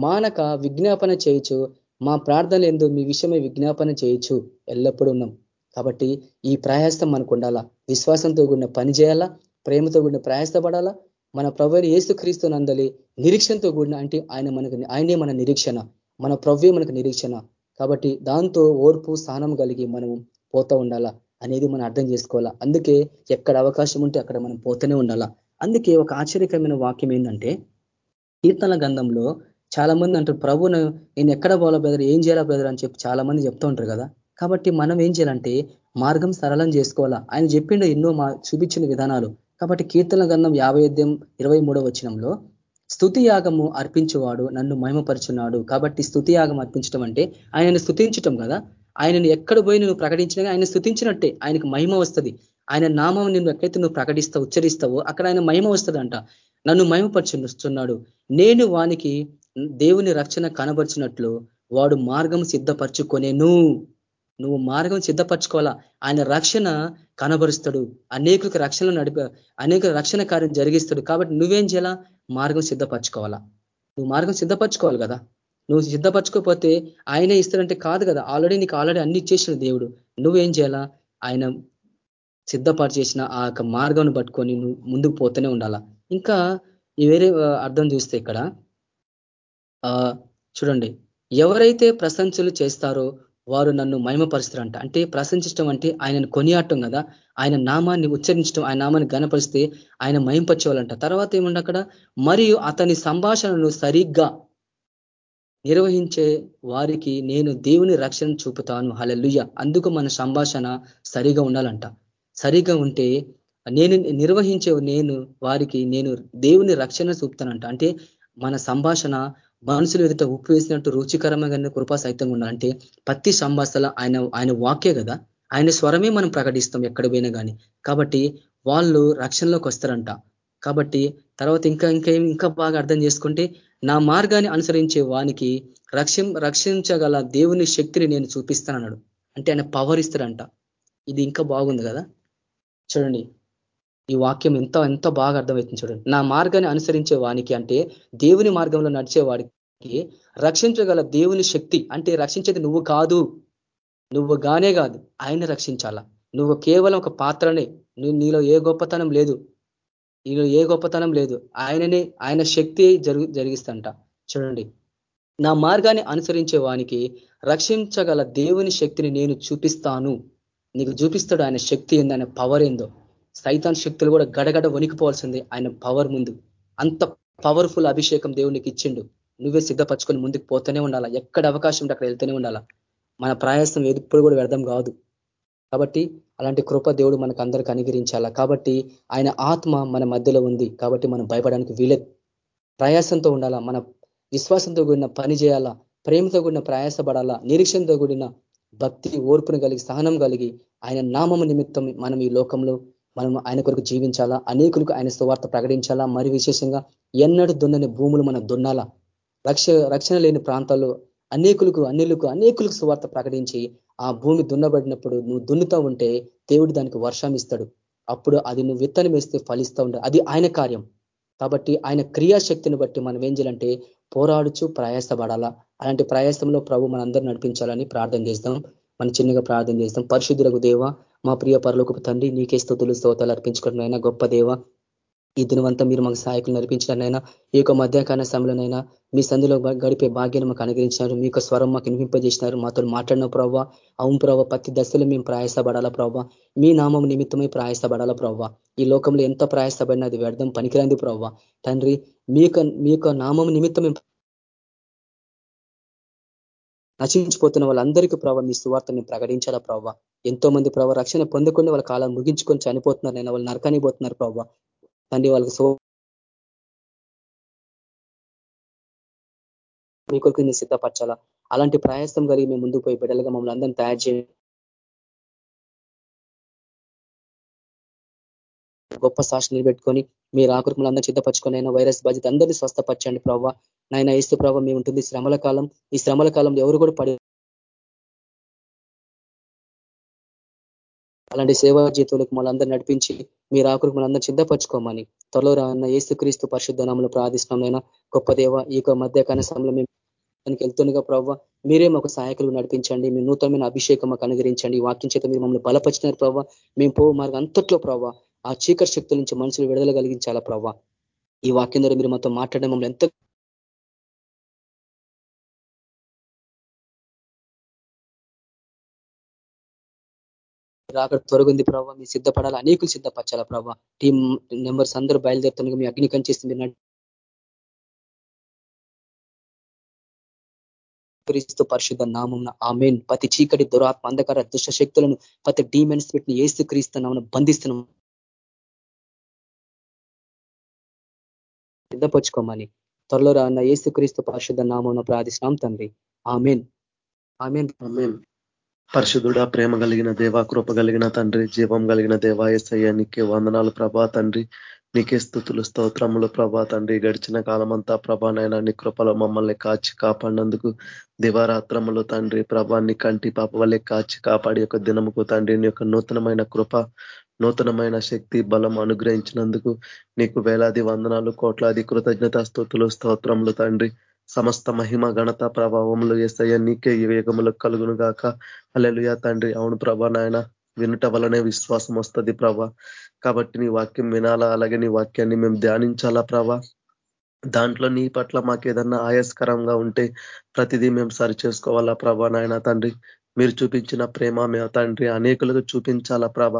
Speaker 2: మానక విజ్ఞాపన చేయొచ్చు మా ప్రార్థన ఎందు మీ విషయమే విజ్ఞాపన చేయొచ్చు ఎల్లప్పుడూ ఉన్నాం. కాబట్టి ఈ ప్రయాసం మనకు ఉండాలా? విశ్వాసంతో కూడిన పని చేయాలా? ప్రేమతో కూడిన ప్రయాసపడాలా? మన ప్రభు ఏసు క్రీస్తు నందలి నిరీక్షణతో కూడిన అంటే ఆయన మనకు ఆయనే మన నిరీక్షణ. మన ప్రవ్వే మనకు నిరీక్షణ. కాబట్టి దాంతో ఓర్పు స్థానం కలిగి మనం పోతూ ఉండాలా? అనేది మనం అర్థం చేసుకోవాలా? అందుకే ఎక్కడ అవకాశం ఉంటే అక్కడ మనం పోతూనే ఉండాలా? అందుకే ఒక ఆశ్చర్యకరమైన వాక్యం ఏంటంటే కీర్తన గంధంలో చాలా మంది అంటారు ప్రభును నేను ఎక్కడ పోవాలా బ్రదర్? ఏం చేయాలా బ్రదర్? అని చెప్పి చాలా మంది చెప్తూ ఉంటారు కదా. కాబట్టి మనం ఏం చేయాలంటే మార్గం సరళం చేసుకోవాలా. ఆయన చెప్పిండు ఎన్నో మా చూపించిన విధానాలు. కాబట్టి కీర్తన గంధం యాభై ఇరవై మూడో వచనంలో స్థుతి యాగము అర్పించేవాడు నన్ను మహిమపరుచున్నాడు. కాబట్టి స్థుతి యాగం అర్పించడం అంటే ఆయనను స్థుతించటం కదా. ఆయనను ఎక్కడ పోయి నువ్వు ప్రకటించినా ఆయన స్థుతించినట్టే ఆయనకు మహిమ వస్తుంది. ఆయన నామం నిన్ను ఎక్కడైతే నువ్వు ప్రకటిస్తావు ఉచ్చరిస్తావో అక్కడ ఆయన మహిమ వస్తుందంట. నన్ను మహిమపరుచున్నాడు నేను వానికి దేవుని రక్షణ కనబరిచినట్లు వాడు మార్గం సిద్ధపరచుకొనేను. నువ్వు మార్గం సిద్ధపరచుకోవాలా? ఆయన రక్షణ కనబరుస్తాడు. అనేకులకు రక్షణ నడిప అనేక రక్షణ కార్యం జరిగిస్తాడు. కాబట్టి నువ్వేం చేయాలా? మార్గం సిద్ధపరచుకోవాలా. నువ్వు మార్గం సిద్ధపరచుకోవాలి కదా? నువ్వు సిద్ధపరచుకోకపోతే ఆయనే ఇస్తాడంటే కాదు కదా? ఆల్రెడీ నీకు ఆల్రెడీ అన్ని ఇచ్చేసిన దేవుడు. నువ్వేం చేయాలా? ఆయన సిద్ధపరిచేసిన చేసిన ఆ యొక్క మార్గం పట్టుకొని నువ్వు ముందుకు పోతూనే ఉండాలా? ఇంకా వేరే అర్థం చూస్తే ఇక్కడ చూడండి. ఎవరైతే ప్రశంసలు చేస్తారో వారు నన్ను మహిమపరుస్తారంట. అంటే ప్రశంసించడం అంటే ఆయనను కొనియాడటం కదా. ఆయన నామాన్ని ఉచ్చరించడం ఆయన నామాన్ని గనపరిస్తే ఆయన మహింపచ్చేవాళ్ళంట తర్వాత ఏముండ అక్కడ? మరియు అతని సంభాషణను సరిగ్గా నిర్వహించే వారికి నేను దేవుని రక్షణ చూపుతాను. హలలుయ్య అందుకు మన సంభాషణ సరిగా ఉండాలంట. సరిగా ఉంటే నేను నిర్వహించే నేను వారికి నేను దేవుని రక్షణ చూపుతానంట. అంటే మన సంభాషణ మనుషులు ఎదుట ఉప్పు వేసినట్టు రుచికరమైన కృపా సైతంగా ఉండాలంటే ప్రతి సంభాషణ ఆయన ఆయన వాక్యే కదా? ఆయన స్వరమే మనం ప్రకటిస్తాం ఎక్కడ పోయినా కానీ కాబట్టి వాళ్ళు రక్షణలోకి వస్తారంట. కాబట్టి తర్వాత ఇంకా ఇంకా ఇంకా బాగా అర్థం చేసుకుంటే నా మార్గాన్ని అనుసరించే వానికి రక్షం రక్షించగల దేవుని శక్తిని నేను చూపిస్తానన్నాడు. అంటే ఆయన పవర్ ఇస్తారంట ఇది ఇంకా బాగుంది కదా? చూడండి. ఈ వాక్యం ఎంత ఎంత బాగా అర్థమవుతుంది చూడండి. నా మార్గాన్ని అనుసరించే వానికి అంటే దేవుని మార్గంలో నడిచే వాడికి రక్షించగల దేవుని శక్తి అంటే రక్షించేది నువ్వు కాదు. నువ్వు గానే కాదు. ఆయన రక్షించాలా? నువ్వు కేవలం ఒక పాత్రనే. నీలో ఏ గొప్పతనం లేదు. నీలో ఏ గొప్పతనం లేదు. ఆయననే ఆయన శక్తి జరుగు జరిగిస్తంట. చూడండి. నా మార్గాన్ని అనుసరించే వానికి రక్షించగల దేవుని శక్తిని నేను చూపిస్తాను. నీకు చూపిస్తాడు ఆయన శక్తి ఏందో ఆయన పవర్ ఏందో. సైతాన్ శక్తులు కూడా గడగడ వణికిపోవాల్సిందే ఆయన పవర్ ముందు. అంత పవర్ఫుల్ అభిషేకం దేవునికి ఇచ్చిండు. నువ్వే సిద్ధపరచుకొని ముందుకు పోతూనే ఉండాలా? ఎక్కడ అవకాశం ఉంటే అక్కడ వెళ్తూనే ఉండాలా? మన ప్రయాసం ఎప్పుడు కూడా వ్యర్థం కాదు. కాబట్టి అలాంటి కృప దేవుడు మనకు అందరికి అనుగ్రహించాలా? కాబట్టి ఆయన ఆత్మ మన మధ్యలో ఉంది. కాబట్టి మనం భయపడడానికి వీలేదు. ప్రయాసంతో ఉండాలా? మన విశ్వాసంతో కూడిన పని చేయాలా? ప్రేమతో కూడిన ప్రయాసపడాలా? నిరీక్షణతో కూడిన భక్తి ఓర్పును కలిగి సహనం కలిగి ఆయన నామము నిమిత్తం మనం ఈ లోకంలో మనం ఆయన కొరకు జీవించాలా? అనేకులకు ఆయన సువార్త ప్రకటించాలా? మరి విశేషంగా ఎన్నడూ దున్నని భూములు మనం దున్నాలా? రక్ష రక్షణ లేని ప్రాంతాల్లో అనేకులకు అన్నిలకు అనేకులకు సువార్త ప్రకటించి ఆ భూమి దున్నబడినప్పుడు నువ్వు దున్నుతా ఉంటే దేవుడు దానికి వర్షం ఇస్తాడు. అప్పుడు అది నువ్వు విత్తనం వేస్తే ఫలిస్తూ ఉండదు అది ఆయన కార్యం. కాబట్టి ఆయన క్రియాశక్తిని బట్టి మనం ఏం చేయాలంటే పోరాడుచు ప్రయాసపడాలా? అలాంటి ప్రయాసంలో ప్రభు మనందరూ నడిపించాలని ప్రార్థన చేస్తాం. మనం చిన్నగా ప్రార్థన చేస్తాం. పరిశుద్ధులకు దేవ మా ప్రియ పరలోకపు తండ్రి నీకే స్థుతులు స్తోతాలు అర్పించుకోవడం గొప్ప దేవ ఈ దినవంతా మీరు మాకు సహాయకులు నడిపించడానైనా ఈ యొక్క మధ్యాహ్న సమయంలోనైనా మీ సంధిలో గడిపే భాగ్యాన్ని మాకు అనుగ్రహించినారు. మీ స్వరం మాకు వినిపింపజేసినారు. మాతో మాట్లాడిన ప్రభావ అవును ప్రభావ ప్రతి దశలో మేము ప్రయాసపడాలా ప్రభావ మీ నామం నిమిత్తమై ప్రయాసపడాలా ప్రభావ ఈ లోకంలో ఎంత ప్రయాసపడినా అది వ్యర్థం పనికిరంది ప్రభావ తండ్రి మీ యొక్క నామం నిమిత్తం నశించిపోతున్న వాళ్ళందరికీ ప్రభావ మీ సువార్త మేము ప్రకటించాలా ప్రభావ ఎంతో మంది ప్రభావ రక్షణ పొందకుండా వాళ్ళ కాలం ముగించుకొని చనిపోతున్నారు. నేను వాళ్ళు నరకానికి పోతున్నారు ప్రభావ తండ్రి వాళ్ళకి సో మీ కొరకు నేను సిద్ధపరచాలా? అలాంటి ప్రయాసం కలిగి మేము ముందుకు పోయి బిడ్డలుగా మమ్మల్ని అందరినీ తయారు చేయండి గొప్ప సాక్షి నిలబెట్టుకొని మీరు ఆకృతులు అందరూ సిద్ధపరచుకొని అయినా వైరస్ బాధ్యత అందరినీ స్వస్థపరచండి ప్రభావ నాయన ఇస్తు ప్రభావ మేము ఉంటుంది శ్రమల కాలం. ఈ శ్రమల కాలంలో ఎవరు కూడా పడి అలాంటి సేవా జీతులకు మనందరూ నడిపించి మీరు ఆకులకు మనందరూ సిద్ధపరచుకోమని త్వరలో రాన్న ఏసుక్రీస్తు పరిశుద్ధ నామలు ప్రార్థిష్టమైన గొప్ప దేవ ఈ మధ్య సమయంలో మేము దానికి వెళ్తుండగా ప్రవ్వ మీరే మాకు సహాయకులు నడిపించండి మీ నూతనమైన అభిషేకం మాకు అనుగ్రహించండి వాక్యం చేత మీరు మమ్మల్ని బలపరిచినారు ప్రవ్వ. మేము పో మార్గం అంతట్లో ప్రవ్వ ఆ చీకటి శక్తుల నుంచి మనుషులు విడుదల కలిగించాలా ప్రవ్వ. ఈ వాక్యం ద్వారా మీరు మాతో మాట్లాడడం మమ్మల్ని ఎంత రాక త్వరగుంది ప్రభావ మీరు సిద్ధపడాలి. అనేకులు సిద్ధపరచాలా ప్రభావ టీం నెంబర్స్ అందరూ బయలుదేరుతున్న మీ అగ్ని కంచేసి క్రీస్తు పరిశుద్ధ నామం ఆమెన్. ప్రతి చీకటి దురాత్మ అంధకార దుష్ట శక్తులను ప్రతి డీమెన్స్ పెట్టిన ఏస్తు క్రీస్తు నామను బంధిస్తున్నాం. సిద్ధపరచుకోమని. త్వరలో రాన్న ఏసు క్రీస్తు పరిశుద్ధ నామం ప్రార్థిస్తున్నాం తండ్రి. Amen amen.
Speaker 3: ఆమెన్. పరిశుద్ధుడ ప్రేమ కలిగిన దేవా కృప కలిగిన తండ్రి జీవం కలిగిన దేవా ఎస్ఐ నీకే వందనాలు ప్రభా తండ్రి. నీకే స్థుతులు స్తోత్రములు ప్రభా తండ్రి. గడిచిన కాలమంతా ప్రభానైనా నీ కృపలో మమ్మల్ని కాచి కాపాడినందుకు దివారాత్రములు తండ్రి. ప్రభాన్ని కంటి పాప వల్లే కాచి కాపాడి యొక్క దినముకు తండ్రి నీ యొక్క నూతనమైన కృప నూతనమైన శక్తి బలం అనుగ్రహించినందుకు నీకు వేలాది వందనాలు కోట్లాది కృతజ్ఞత స్థుతులు స్తోత్రములు తండ్రి. సమస్త మహిమ ఘనత ప్రభావములు ఏసయ్య నీకే ఈ వేగములు కలుగును గాక అల్లెలుయా తండ్రి. అవును ప్రభా నాయన వినుట వలనే విశ్వాసం వస్తుంది ప్రభా. కాబట్టి నీ వాక్యం వినాలా? అలాగే నీ వాక్యాన్ని మేము ధ్యానించాలా ప్రభా? దాంట్లో నీ పట్ల మాకు ఏదన్నా ఆయాస్కరంగా ఉంటే ప్రతిదీ మేము సరి చేసుకోవాలా ప్రభా నాయన తండ్రి? మీరు చూపించిన ప్రేమ మేము తండ్రి అనేకులకు చూపించాలా ప్రభ?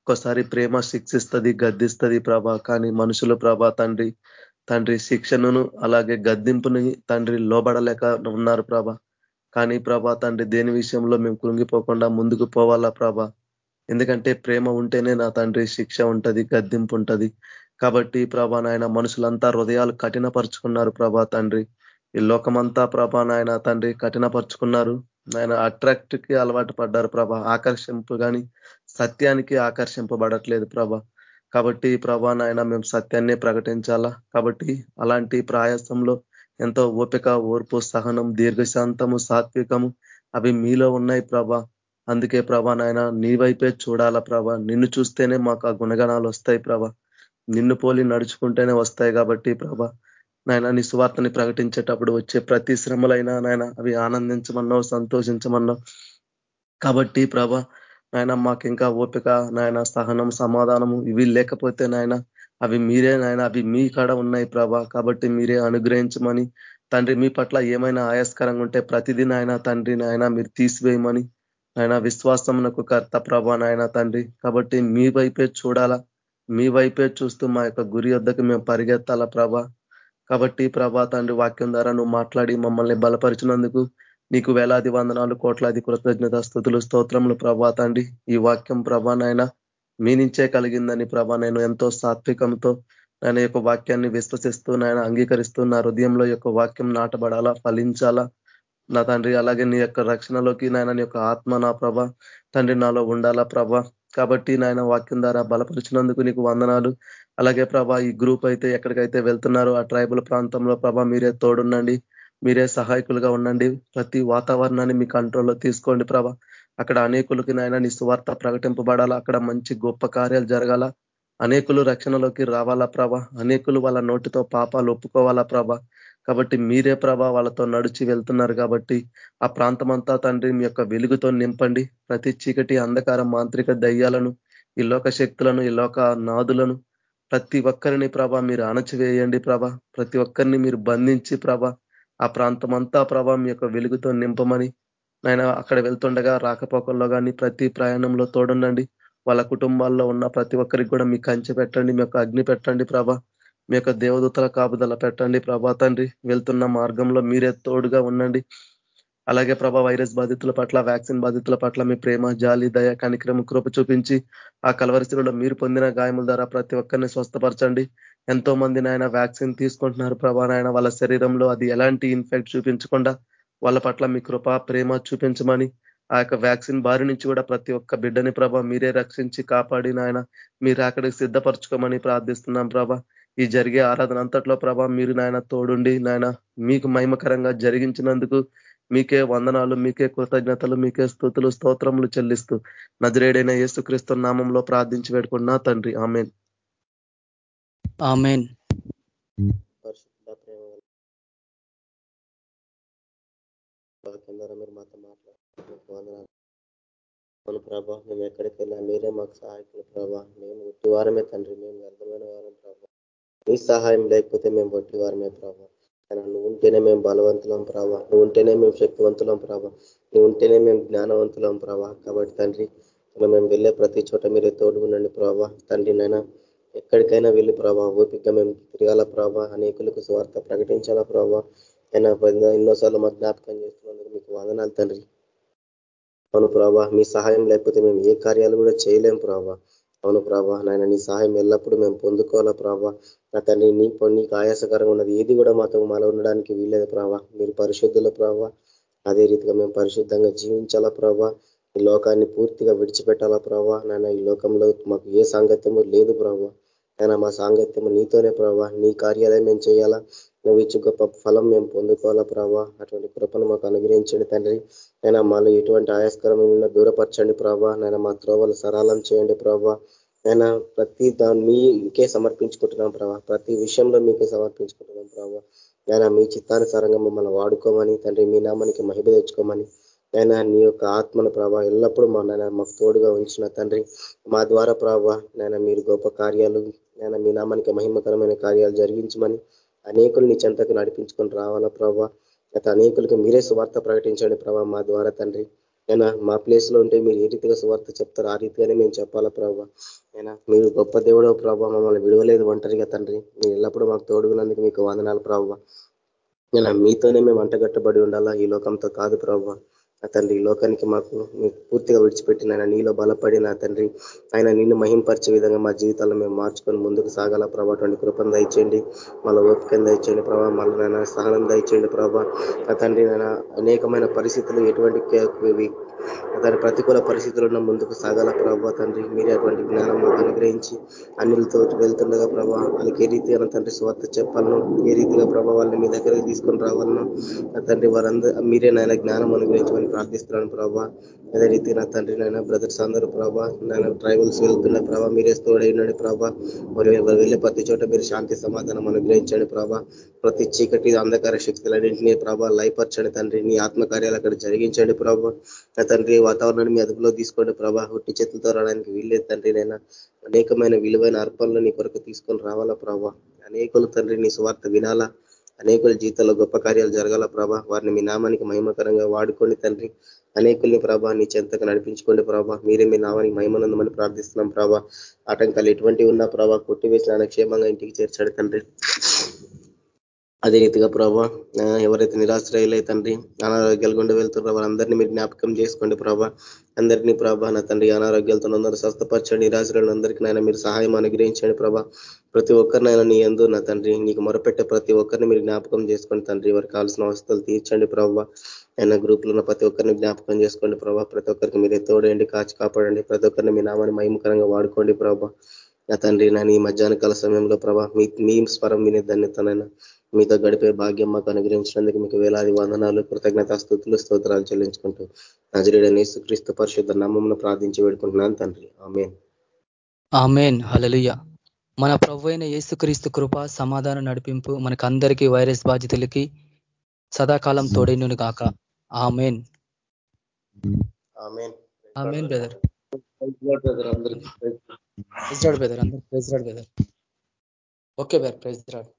Speaker 3: ఒక్కోసారి ప్రేమ శిక్షిస్తుంది గద్దిస్తుంది ప్రభ. కానీ మనుషులు ప్రభా తండ్రి తండ్రి శిక్షణను అలాగే గద్దింపుని తండ్రి లోబడలేక ఉన్నారు ప్రభ. కానీ ప్రభా తండ్రి దేని విషయంలో మేము కృంగిపోకుండా ముందుకు పోవాలా ప్రభ? ఎందుకంటే ప్రేమ ఉంటేనే నా తండ్రి శిక్ష ఉంటది గద్దింపు ఉంటది. కాబట్టి ప్రభా నాయన మనుషులంతా హృదయాలు కఠినపరుచుకున్నారు ప్రభా తండ్రి. ఈ లోకమంతా ప్రభా నాయన తండ్రి కఠినపరుచుకున్నారు. ఆయన అట్రాక్ట్కి అలవాటు పడ్డారు ప్రభ. ఆకర్షింపు కానీ సత్యానికి ఆకర్షింపబడట్లేదు ప్రభ. కాబట్టి ప్రభా నాయన మేము సత్యాన్నే ప్రకటించాలా? కాబట్టి అలాంటి ప్రయాసంలో ఎంతో ఓపిక ఓర్పు సహనం దీర్ఘశాంతము సాత్వికము అవి మీలో ఉన్నాయి ప్రభా. అందుకే ప్రభా నాయన నీ వైపే చూడాలా ప్రభా. నిన్ను చూస్తేనే మాకు ఆ గుణగణాలు వస్తాయి ప్రభా. నిన్ను పోలి నడుచుకుంటేనే వస్తాయి కాబట్టి ప్రభా. నాయన నీ సువార్తని ప్రకటించేటప్పుడు వచ్చే ప్రతి శ్రమలైనా నాయన అవి ఆనందించమన్నావు సంతోషించమన్నావు. కాబట్టి ప్రభ నాయన మాకు ఇంకా ఓపిక నాయన సహనం సమాధానము ఇవి లేకపోతే నాయన అవి మీరే నాయన అవి మీ కాడ ఉన్నాయి ప్రభా. కాబట్టి మీరే అనుగ్రహించమని తండ్రి మీ పట్ల ఏమైనా ఆయాస్కరంగా ఉంటే ప్రతిదీ నాయన తండ్రి నాయన మీరు తీసివేయమని ఆయన విశ్వాసమునకు కర్త ప్రభా నాయన తండ్రి. కాబట్టి మీ వైపే చూడాలా మీ వైపే చూస్తూ మా యొక్క గురి వద్దకు మేము పరిగెత్తాలా ప్రభా. కాబట్టి ప్రభా తండ్రి వాక్యం ద్వారా నువ్వు మాట్లాడి మమ్మల్ని బలపరిచినందుకు నీకు వేలాది వందనాలు కోట్లాది కృతజ్ఞత స్థుతులు స్తోత్రములు ప్రభా తండ్రి. ఈ వాక్యం ప్రభా నాయన మీ నుంచే కలిగిందని ప్రభా నేను ఎంతో సాత్వికంతో నేను యొక్క వాక్యాన్ని విశ్వసిస్తూ నాయన అంగీకరిస్తూ నా హృదయంలో యొక్క వాక్యం నాటబడాలా ఫలించాలా? నా తండ్రి అలాగే నీ యొక్క రక్షణలోకి నాయన నీ యొక్క ఆత్మ నా ప్రభ తండ్రి నాలో ఉండాలా ప్రభ? కాబట్టి నాయన వాక్యం ద్వారా బలపరిచినందుకు నీకు వందనాలు. అలాగే ప్రభా ఈ గ్రూప్ అయితే ఎక్కడికైతే వెళ్తున్నారో ఆ ట్రైబల్ ప్రాంతంలో ప్రభ మీరే తోడుండండి. మీరే సహాయకులుగా ఉండండి. ప్రతి వాతావరణాన్ని మీ కంట్రోల్లో తీసుకోండి ప్రభ. అక్కడ అనేకులకి నాయన నీ సువార్త ప్రకటింపబడాలా? అక్కడ మంచి గొప్ప కార్యాలు జరగాల? అనేకులు రక్షణలోకి రావాలా ప్రభ? అనేకులు వాళ్ళ నోటితో పాపాలు ఒప్పుకోవాలా ప్రభ? కాబట్టి మీరే ప్రభ వాళ్ళతో నడిచి వెళ్తున్నారు కాబట్టి ఆ ప్రాంతమంతా తండ్రి మీ యొక్క వెలుగుతో నింపండి. ప్రతి చీకటి అంధకార మాంత్రిక దయ్యాలను ఈ లోక శక్తులను ఈ లోక నాదులను ప్రతి ఒక్కరిని ప్రభ మీరు అణచివేయండి ప్రభ. ప్రతి ఒక్కరిని మీరు బంధించి ప్రభ ఆ ప్రాంతం అంతా ప్రభావం మీ యొక్క వెలుగుతో నింపమని. నాయన అక్కడ వెళ్తుండగా రాకపోకల్లో కానీ ప్రతి ప్రయాణంలో తోడుండండి. వాళ్ళ కుటుంబాల్లో ఉన్న ప్రతి ఒక్కరికి కూడా మీ కంచె పెట్టండి మీ యొక్క అగ్ని పెట్టండి ప్రభ. మీ యొక్క దేవదూతల కాపుదల పెట్టండి ప్రభా తండ్రి. వెళ్తున్న మార్గంలో మీరే తోడుగా ఉండండి. అలాగే ప్రభా వైరస్ బాధితుల పట్ల వ్యాక్సిన్ బాధితుల పట్ల మీ ప్రేమ జాలి దయ కనిక్రమ కృప చూపించి ఆ కలవరిశిలో మీరు పొందిన గాయముల ద్వారా ప్రతి ఒక్కరిని స్వస్థపరచండి. ఎంతో మంది నాయన వ్యాక్సిన్ తీసుకుంటున్నారు ప్రభా నాయన. వాళ్ళ శరీరంలో అది ఎలాంటి ఇన్ఫెక్ట్ చూపించకుండా వాళ్ళ పట్ల మీ కృప ప్రేమ చూపించమని ఆ యొక్క వ్యాక్సిన్ బారి నుంచి కూడా ప్రతి ఒక్క బిడ్డని ప్రభ మీరే రక్షించి కాపాడి నాయన. మీరు అక్కడికి సిద్ధపరచుకోమని ప్రార్థిస్తున్నాం ప్రభ. ఈ జరిగే ఆరాధన అంతట్లో ప్రభ మీరు నాయన తోడుండి నాయన. మీకు మహిమకరంగా జరిగించినందుకు మీకే వందనాలు మీకే కృతజ్ఞతలు మీకే స్థుతులు స్తోత్రములు చెల్లిస్తూ నజరేడైన యేసుక్రీస్తు నామంలో ప్రార్థించి పెట్టుకున్నా తండ్రి. ఆమెన్.
Speaker 2: ఆమెన్.
Speaker 1: మీరు మాతో మాట్లాడుతున్నారు. ప్రభా మేము ఎక్కడికి వెళ్ళా మీరే మాకు సహాయకులు ప్రభా. మేము ఒట్టి వారమే తండ్రి. మేము వ్యర్థమైన వారం ప్రభా. నీ సహాయం లేకపోతే మేము ఒట్టి వారమే ప్రభా. కానీ నువ్వు ఉంటేనే మేము బలవంతులం ప్రభా. నువ్వు ఉంటేనే మేము శక్తివంతులం ప్రభా. నువ్వు ఉంటేనే మేము జ్ఞానవంతులం ప్రభా. కాబట్టి తండ్రి మేము వెళ్ళే ప్రతి చోట మీరే తోడు ఉండండి ప్రభా. తండ్రి నైనా ఎక్కడికైనా వెళ్ళి ప్రభా ఓపిక మేము తిరగాల ప్రభా అనేకులకు స్వార్థ ప్రకటించాలా ప్రభా అయినా ఎన్నోసార్లు మా జ్ఞాపకం చేస్తున్నందుకు మీకు వందనాలు తండ్రి. అవును ప్రభా మీ సహాయం లేకపోతే మేము ఏ కార్యాలు కూడా చేయలేం ప్రభా. అవును ప్రభా నాయన నీ సహాయం ఎల్లప్పుడూ మేము పొందుకోవాలా ప్రభా. నా తండ్రి నీ నీకు ఆయాసకరంగా ఉన్నది ఏది కూడా మాతో మాలో ఉండడానికి వీలేదు ప్రభా. మీరు పరిశుద్ధుల ప్రభా. అదే రీతిగా మేము పరిశుద్ధంగా జీవించాలా ప్రభా. ఈ లోకాన్ని పూర్తిగా విడిచిపెట్టాలా ప్రభా. నాయన ఈ లోకంలో మాకు ఏ సాంగత్యము లేదు ప్రభా. ఆయన మా సాంగత్యము నీతోనే ప్రభా. నీ కార్యాలయం మేము చేయాలా? నువ్వు ఇచ్చి గొప్ప ఫలం మేము పొందుకోవాలా ప్రభా? అటువంటి కృపను మాకు అనుగ్రహించండి తండ్రి. అయినా మాలో ఎటువంటి ఆయాస్కరమైన దూరపరచండి ప్రభా. నేను మా త్రోవలు సరళం చేయండి ప్రభా. ఆయన ప్రతి దాన్ని మీకే సమర్పించుకుంటున్నాం ప్రభా. ప్రతి విషయంలో మీకే సమర్పించుకుంటున్నాం ప్రభా. ఆయన మీ చిత్తానుసారంగా మమ్మల్ని వాడుకోమని తండ్రి మీ నామానికి మహిమ తెచ్చుకోమని ఆయన నీ యొక్క ఆత్మను ప్రభా ఎల్లప్పుడూ మా నాయన మాకు తోడుగా ఉంచిన తండ్రి. మా ద్వారా ప్రభా నాయన మీరు గొప్ప కార్యాలు నేను మీ నామానికి మహిమకరమైన కార్యాలు జరిగించమని అనేకులు నీ చెంతకు నడిపించుకొని రావాలా ప్రభావ గత అనేకులకు మీరే సువార్త ప్రకటించండి ప్రభా మా ద్వారా తండ్రి. అయినా మా ప్లేస్లో ఉంటే మీరు ఏ రీతిగా సువార్త చెప్తారు ఆ రీతిగానే మేము చెప్పాలా ప్రభావ అయినా మీరు గొప్ప దేవుడో ప్రభావ మమ్మల్ని విడవలేదు ఒంటరిగా తండ్రి. మీరు ఎల్లప్పుడూ మాకు తోడుగునందుకు మీకు వందనాలు ప్రభావ నేను మీతోనే మేము అంటగట్టబడి ఉండాలా? ఈ లోకంతో కాదు ప్రభావ నా తండ్రి లోకానికి మాకు పూర్తిగా విడిచిపెట్టిన ఆయన నీలో బలపడి నా తండ్రి. ఆయన నిన్ను మహింపరిచే విధంగా మా జీవితాలను మేము మార్చుకొని ముందుకు సాగాల ప్రభా? అటువంటి కృపను దయచేయండి. మళ్ళీ ఓపికను దయచేయండి ప్రభా. మళ్ళీ నాయన సహనం దయచేయండి ప్రభా. నా తండ్రి నాయన అనేకమైన పరిస్థితులు ఎటువంటి అతని ప్రతికూల పరిస్థితులను ముందుకు సాగాల ప్రభావ తండ్రి? మీరే అటువంటి జ్ఞానం మాకు అనుగ్రహించి అన్నిలతో వెళ్తుండగా ప్రభావ వాళ్ళకి ఏ రీతిగా తండ్రి స్వార్థ చెప్పాలను ఏ రీతిగా ప్రభావాన్ని మీ దగ్గరికి తీసుకొని రావాలను తండ్రి వారందరూ మీరే నాయన జ్ఞానం అనుగ్రహించమని ప్రార్థిస్తున్నాను ప్రభావ అదే రీతి నా తండ్రి నాయన బ్రదర్స్ అందరూ ప్రభా నేను ట్రైబల్స్ వెళ్తున్న ప్రభా మీరే తోడైనాడు ప్రభా. మరి వెళ్ళే ప్రతి చోట మీరు శాంతి సమాధానం అనుగ్రహించండి ప్రభా. ప్రతి చీకటి అంధకార శక్తులన్నింటినీ ప్రభా లయపరచండి తండ్రి. నీ ఆత్మకార్యాలు అక్కడ జరిగించండి ప్రభా. నా తండ్రి వాతావరణాన్ని మీ అదుపులో తీసుకోండి ప్రభా. ఒట్టి చేతులతో రావడానికి వీల్లేదు తండ్రి నైనా అనేకమైన విలువైన అర్పణలు నీ కొరకు తీసుకొని రావాలా ప్రభా. అనేకులు తండ్రి నీ స్వార్థ వినాలా. అనేకుల జీవితంలో గొప్ప కార్యాలు జరగాల ప్రభా. వారిని మీ నామానికి మహిమకరంగా వాడుకోండి తండ్రి. అనేకుల్ని ప్రభా నీ చెంతకు నడిపించుకోండి ప్రభా. మీరే మీ నామానికి మహిమనందమని ప్రార్థిస్తున్నాం ప్రభా. ఆటంకాలు ఎటువంటి ఉన్నా ప్రభా కొట్టివేసిన క్షేమంగా ఇంటికి చేర్చాడు తండ్రి. అదే రీతిగా ప్రభా ఎవరైతే నిరాశ్రయులై తండ్రి అనారోగ్యాలు గుండా వెళ్తున్నారో వారందరినీ మీరు జ్ఞాపకం చేసుకోండి ప్రభా. అందరినీ ప్రభా నా తండ్రి అనారోగ్యాలతో అందరూ స్వస్థపరచండి. నిరాశ్రయులు అందరికీ నాయన మీరు సహాయం అనుగ్రహించండి ప్రభా. ప్రతి ఒక్కరినైనా నీ ఎందు నా తండ్రి నీకు మొరపెట్టే ప్రతి ఒక్కరిని మీరు జ్ఞాపకం చేసుకోండి తండ్రి వారికి కావాల్సిన అవస్థలు తీర్చండి ప్రభావ ఆయన గ్రూపులో ఉన్న ప్రతి ఒక్కరిని జ్ఞాపకం చేసుకోండి ప్రభావ ప్రతి ఒక్కరికి మీరు తోడండి కాచి కాపాడండి. ప్రతి ఒక్కరిని మీ నామాన్ని మహిమకరంగా వాడుకోండి ప్రభా. నా తండ్రి నేను ఈ మధ్యాహ్న కాల సమయంలో ప్రభా మీ మీ స్వరం వినే తనైనా మీతో గడిపే భాగ్యం మాకు అనుగ్రహించినందుకు మీకు వేలాది వందనాలు కృతజ్ఞత స్థుతులు స్తోత్రాలు చెల్లించుకుంటూ నజరుడని క్రీస్తు పరిశుద్ధ నామం ప్రార్థించి వేడుకుంటున్నాను తండ్రి. ఆమెన్.
Speaker 2: ఆమెన్. హలలుయ మన ప్రభు అయిన యేసుక్రీస్తు కృప సమాధానం నడిపింపు మనకందరికీ వైరస్ బాధితులకి సదాకాలం తోడైను కాక ఆమెన్. ఆమెన్. బ్రదర్. బ్రదర్. అందరూ బ్రదర్. ఓకే బర్ ప్రైజ్ రాడు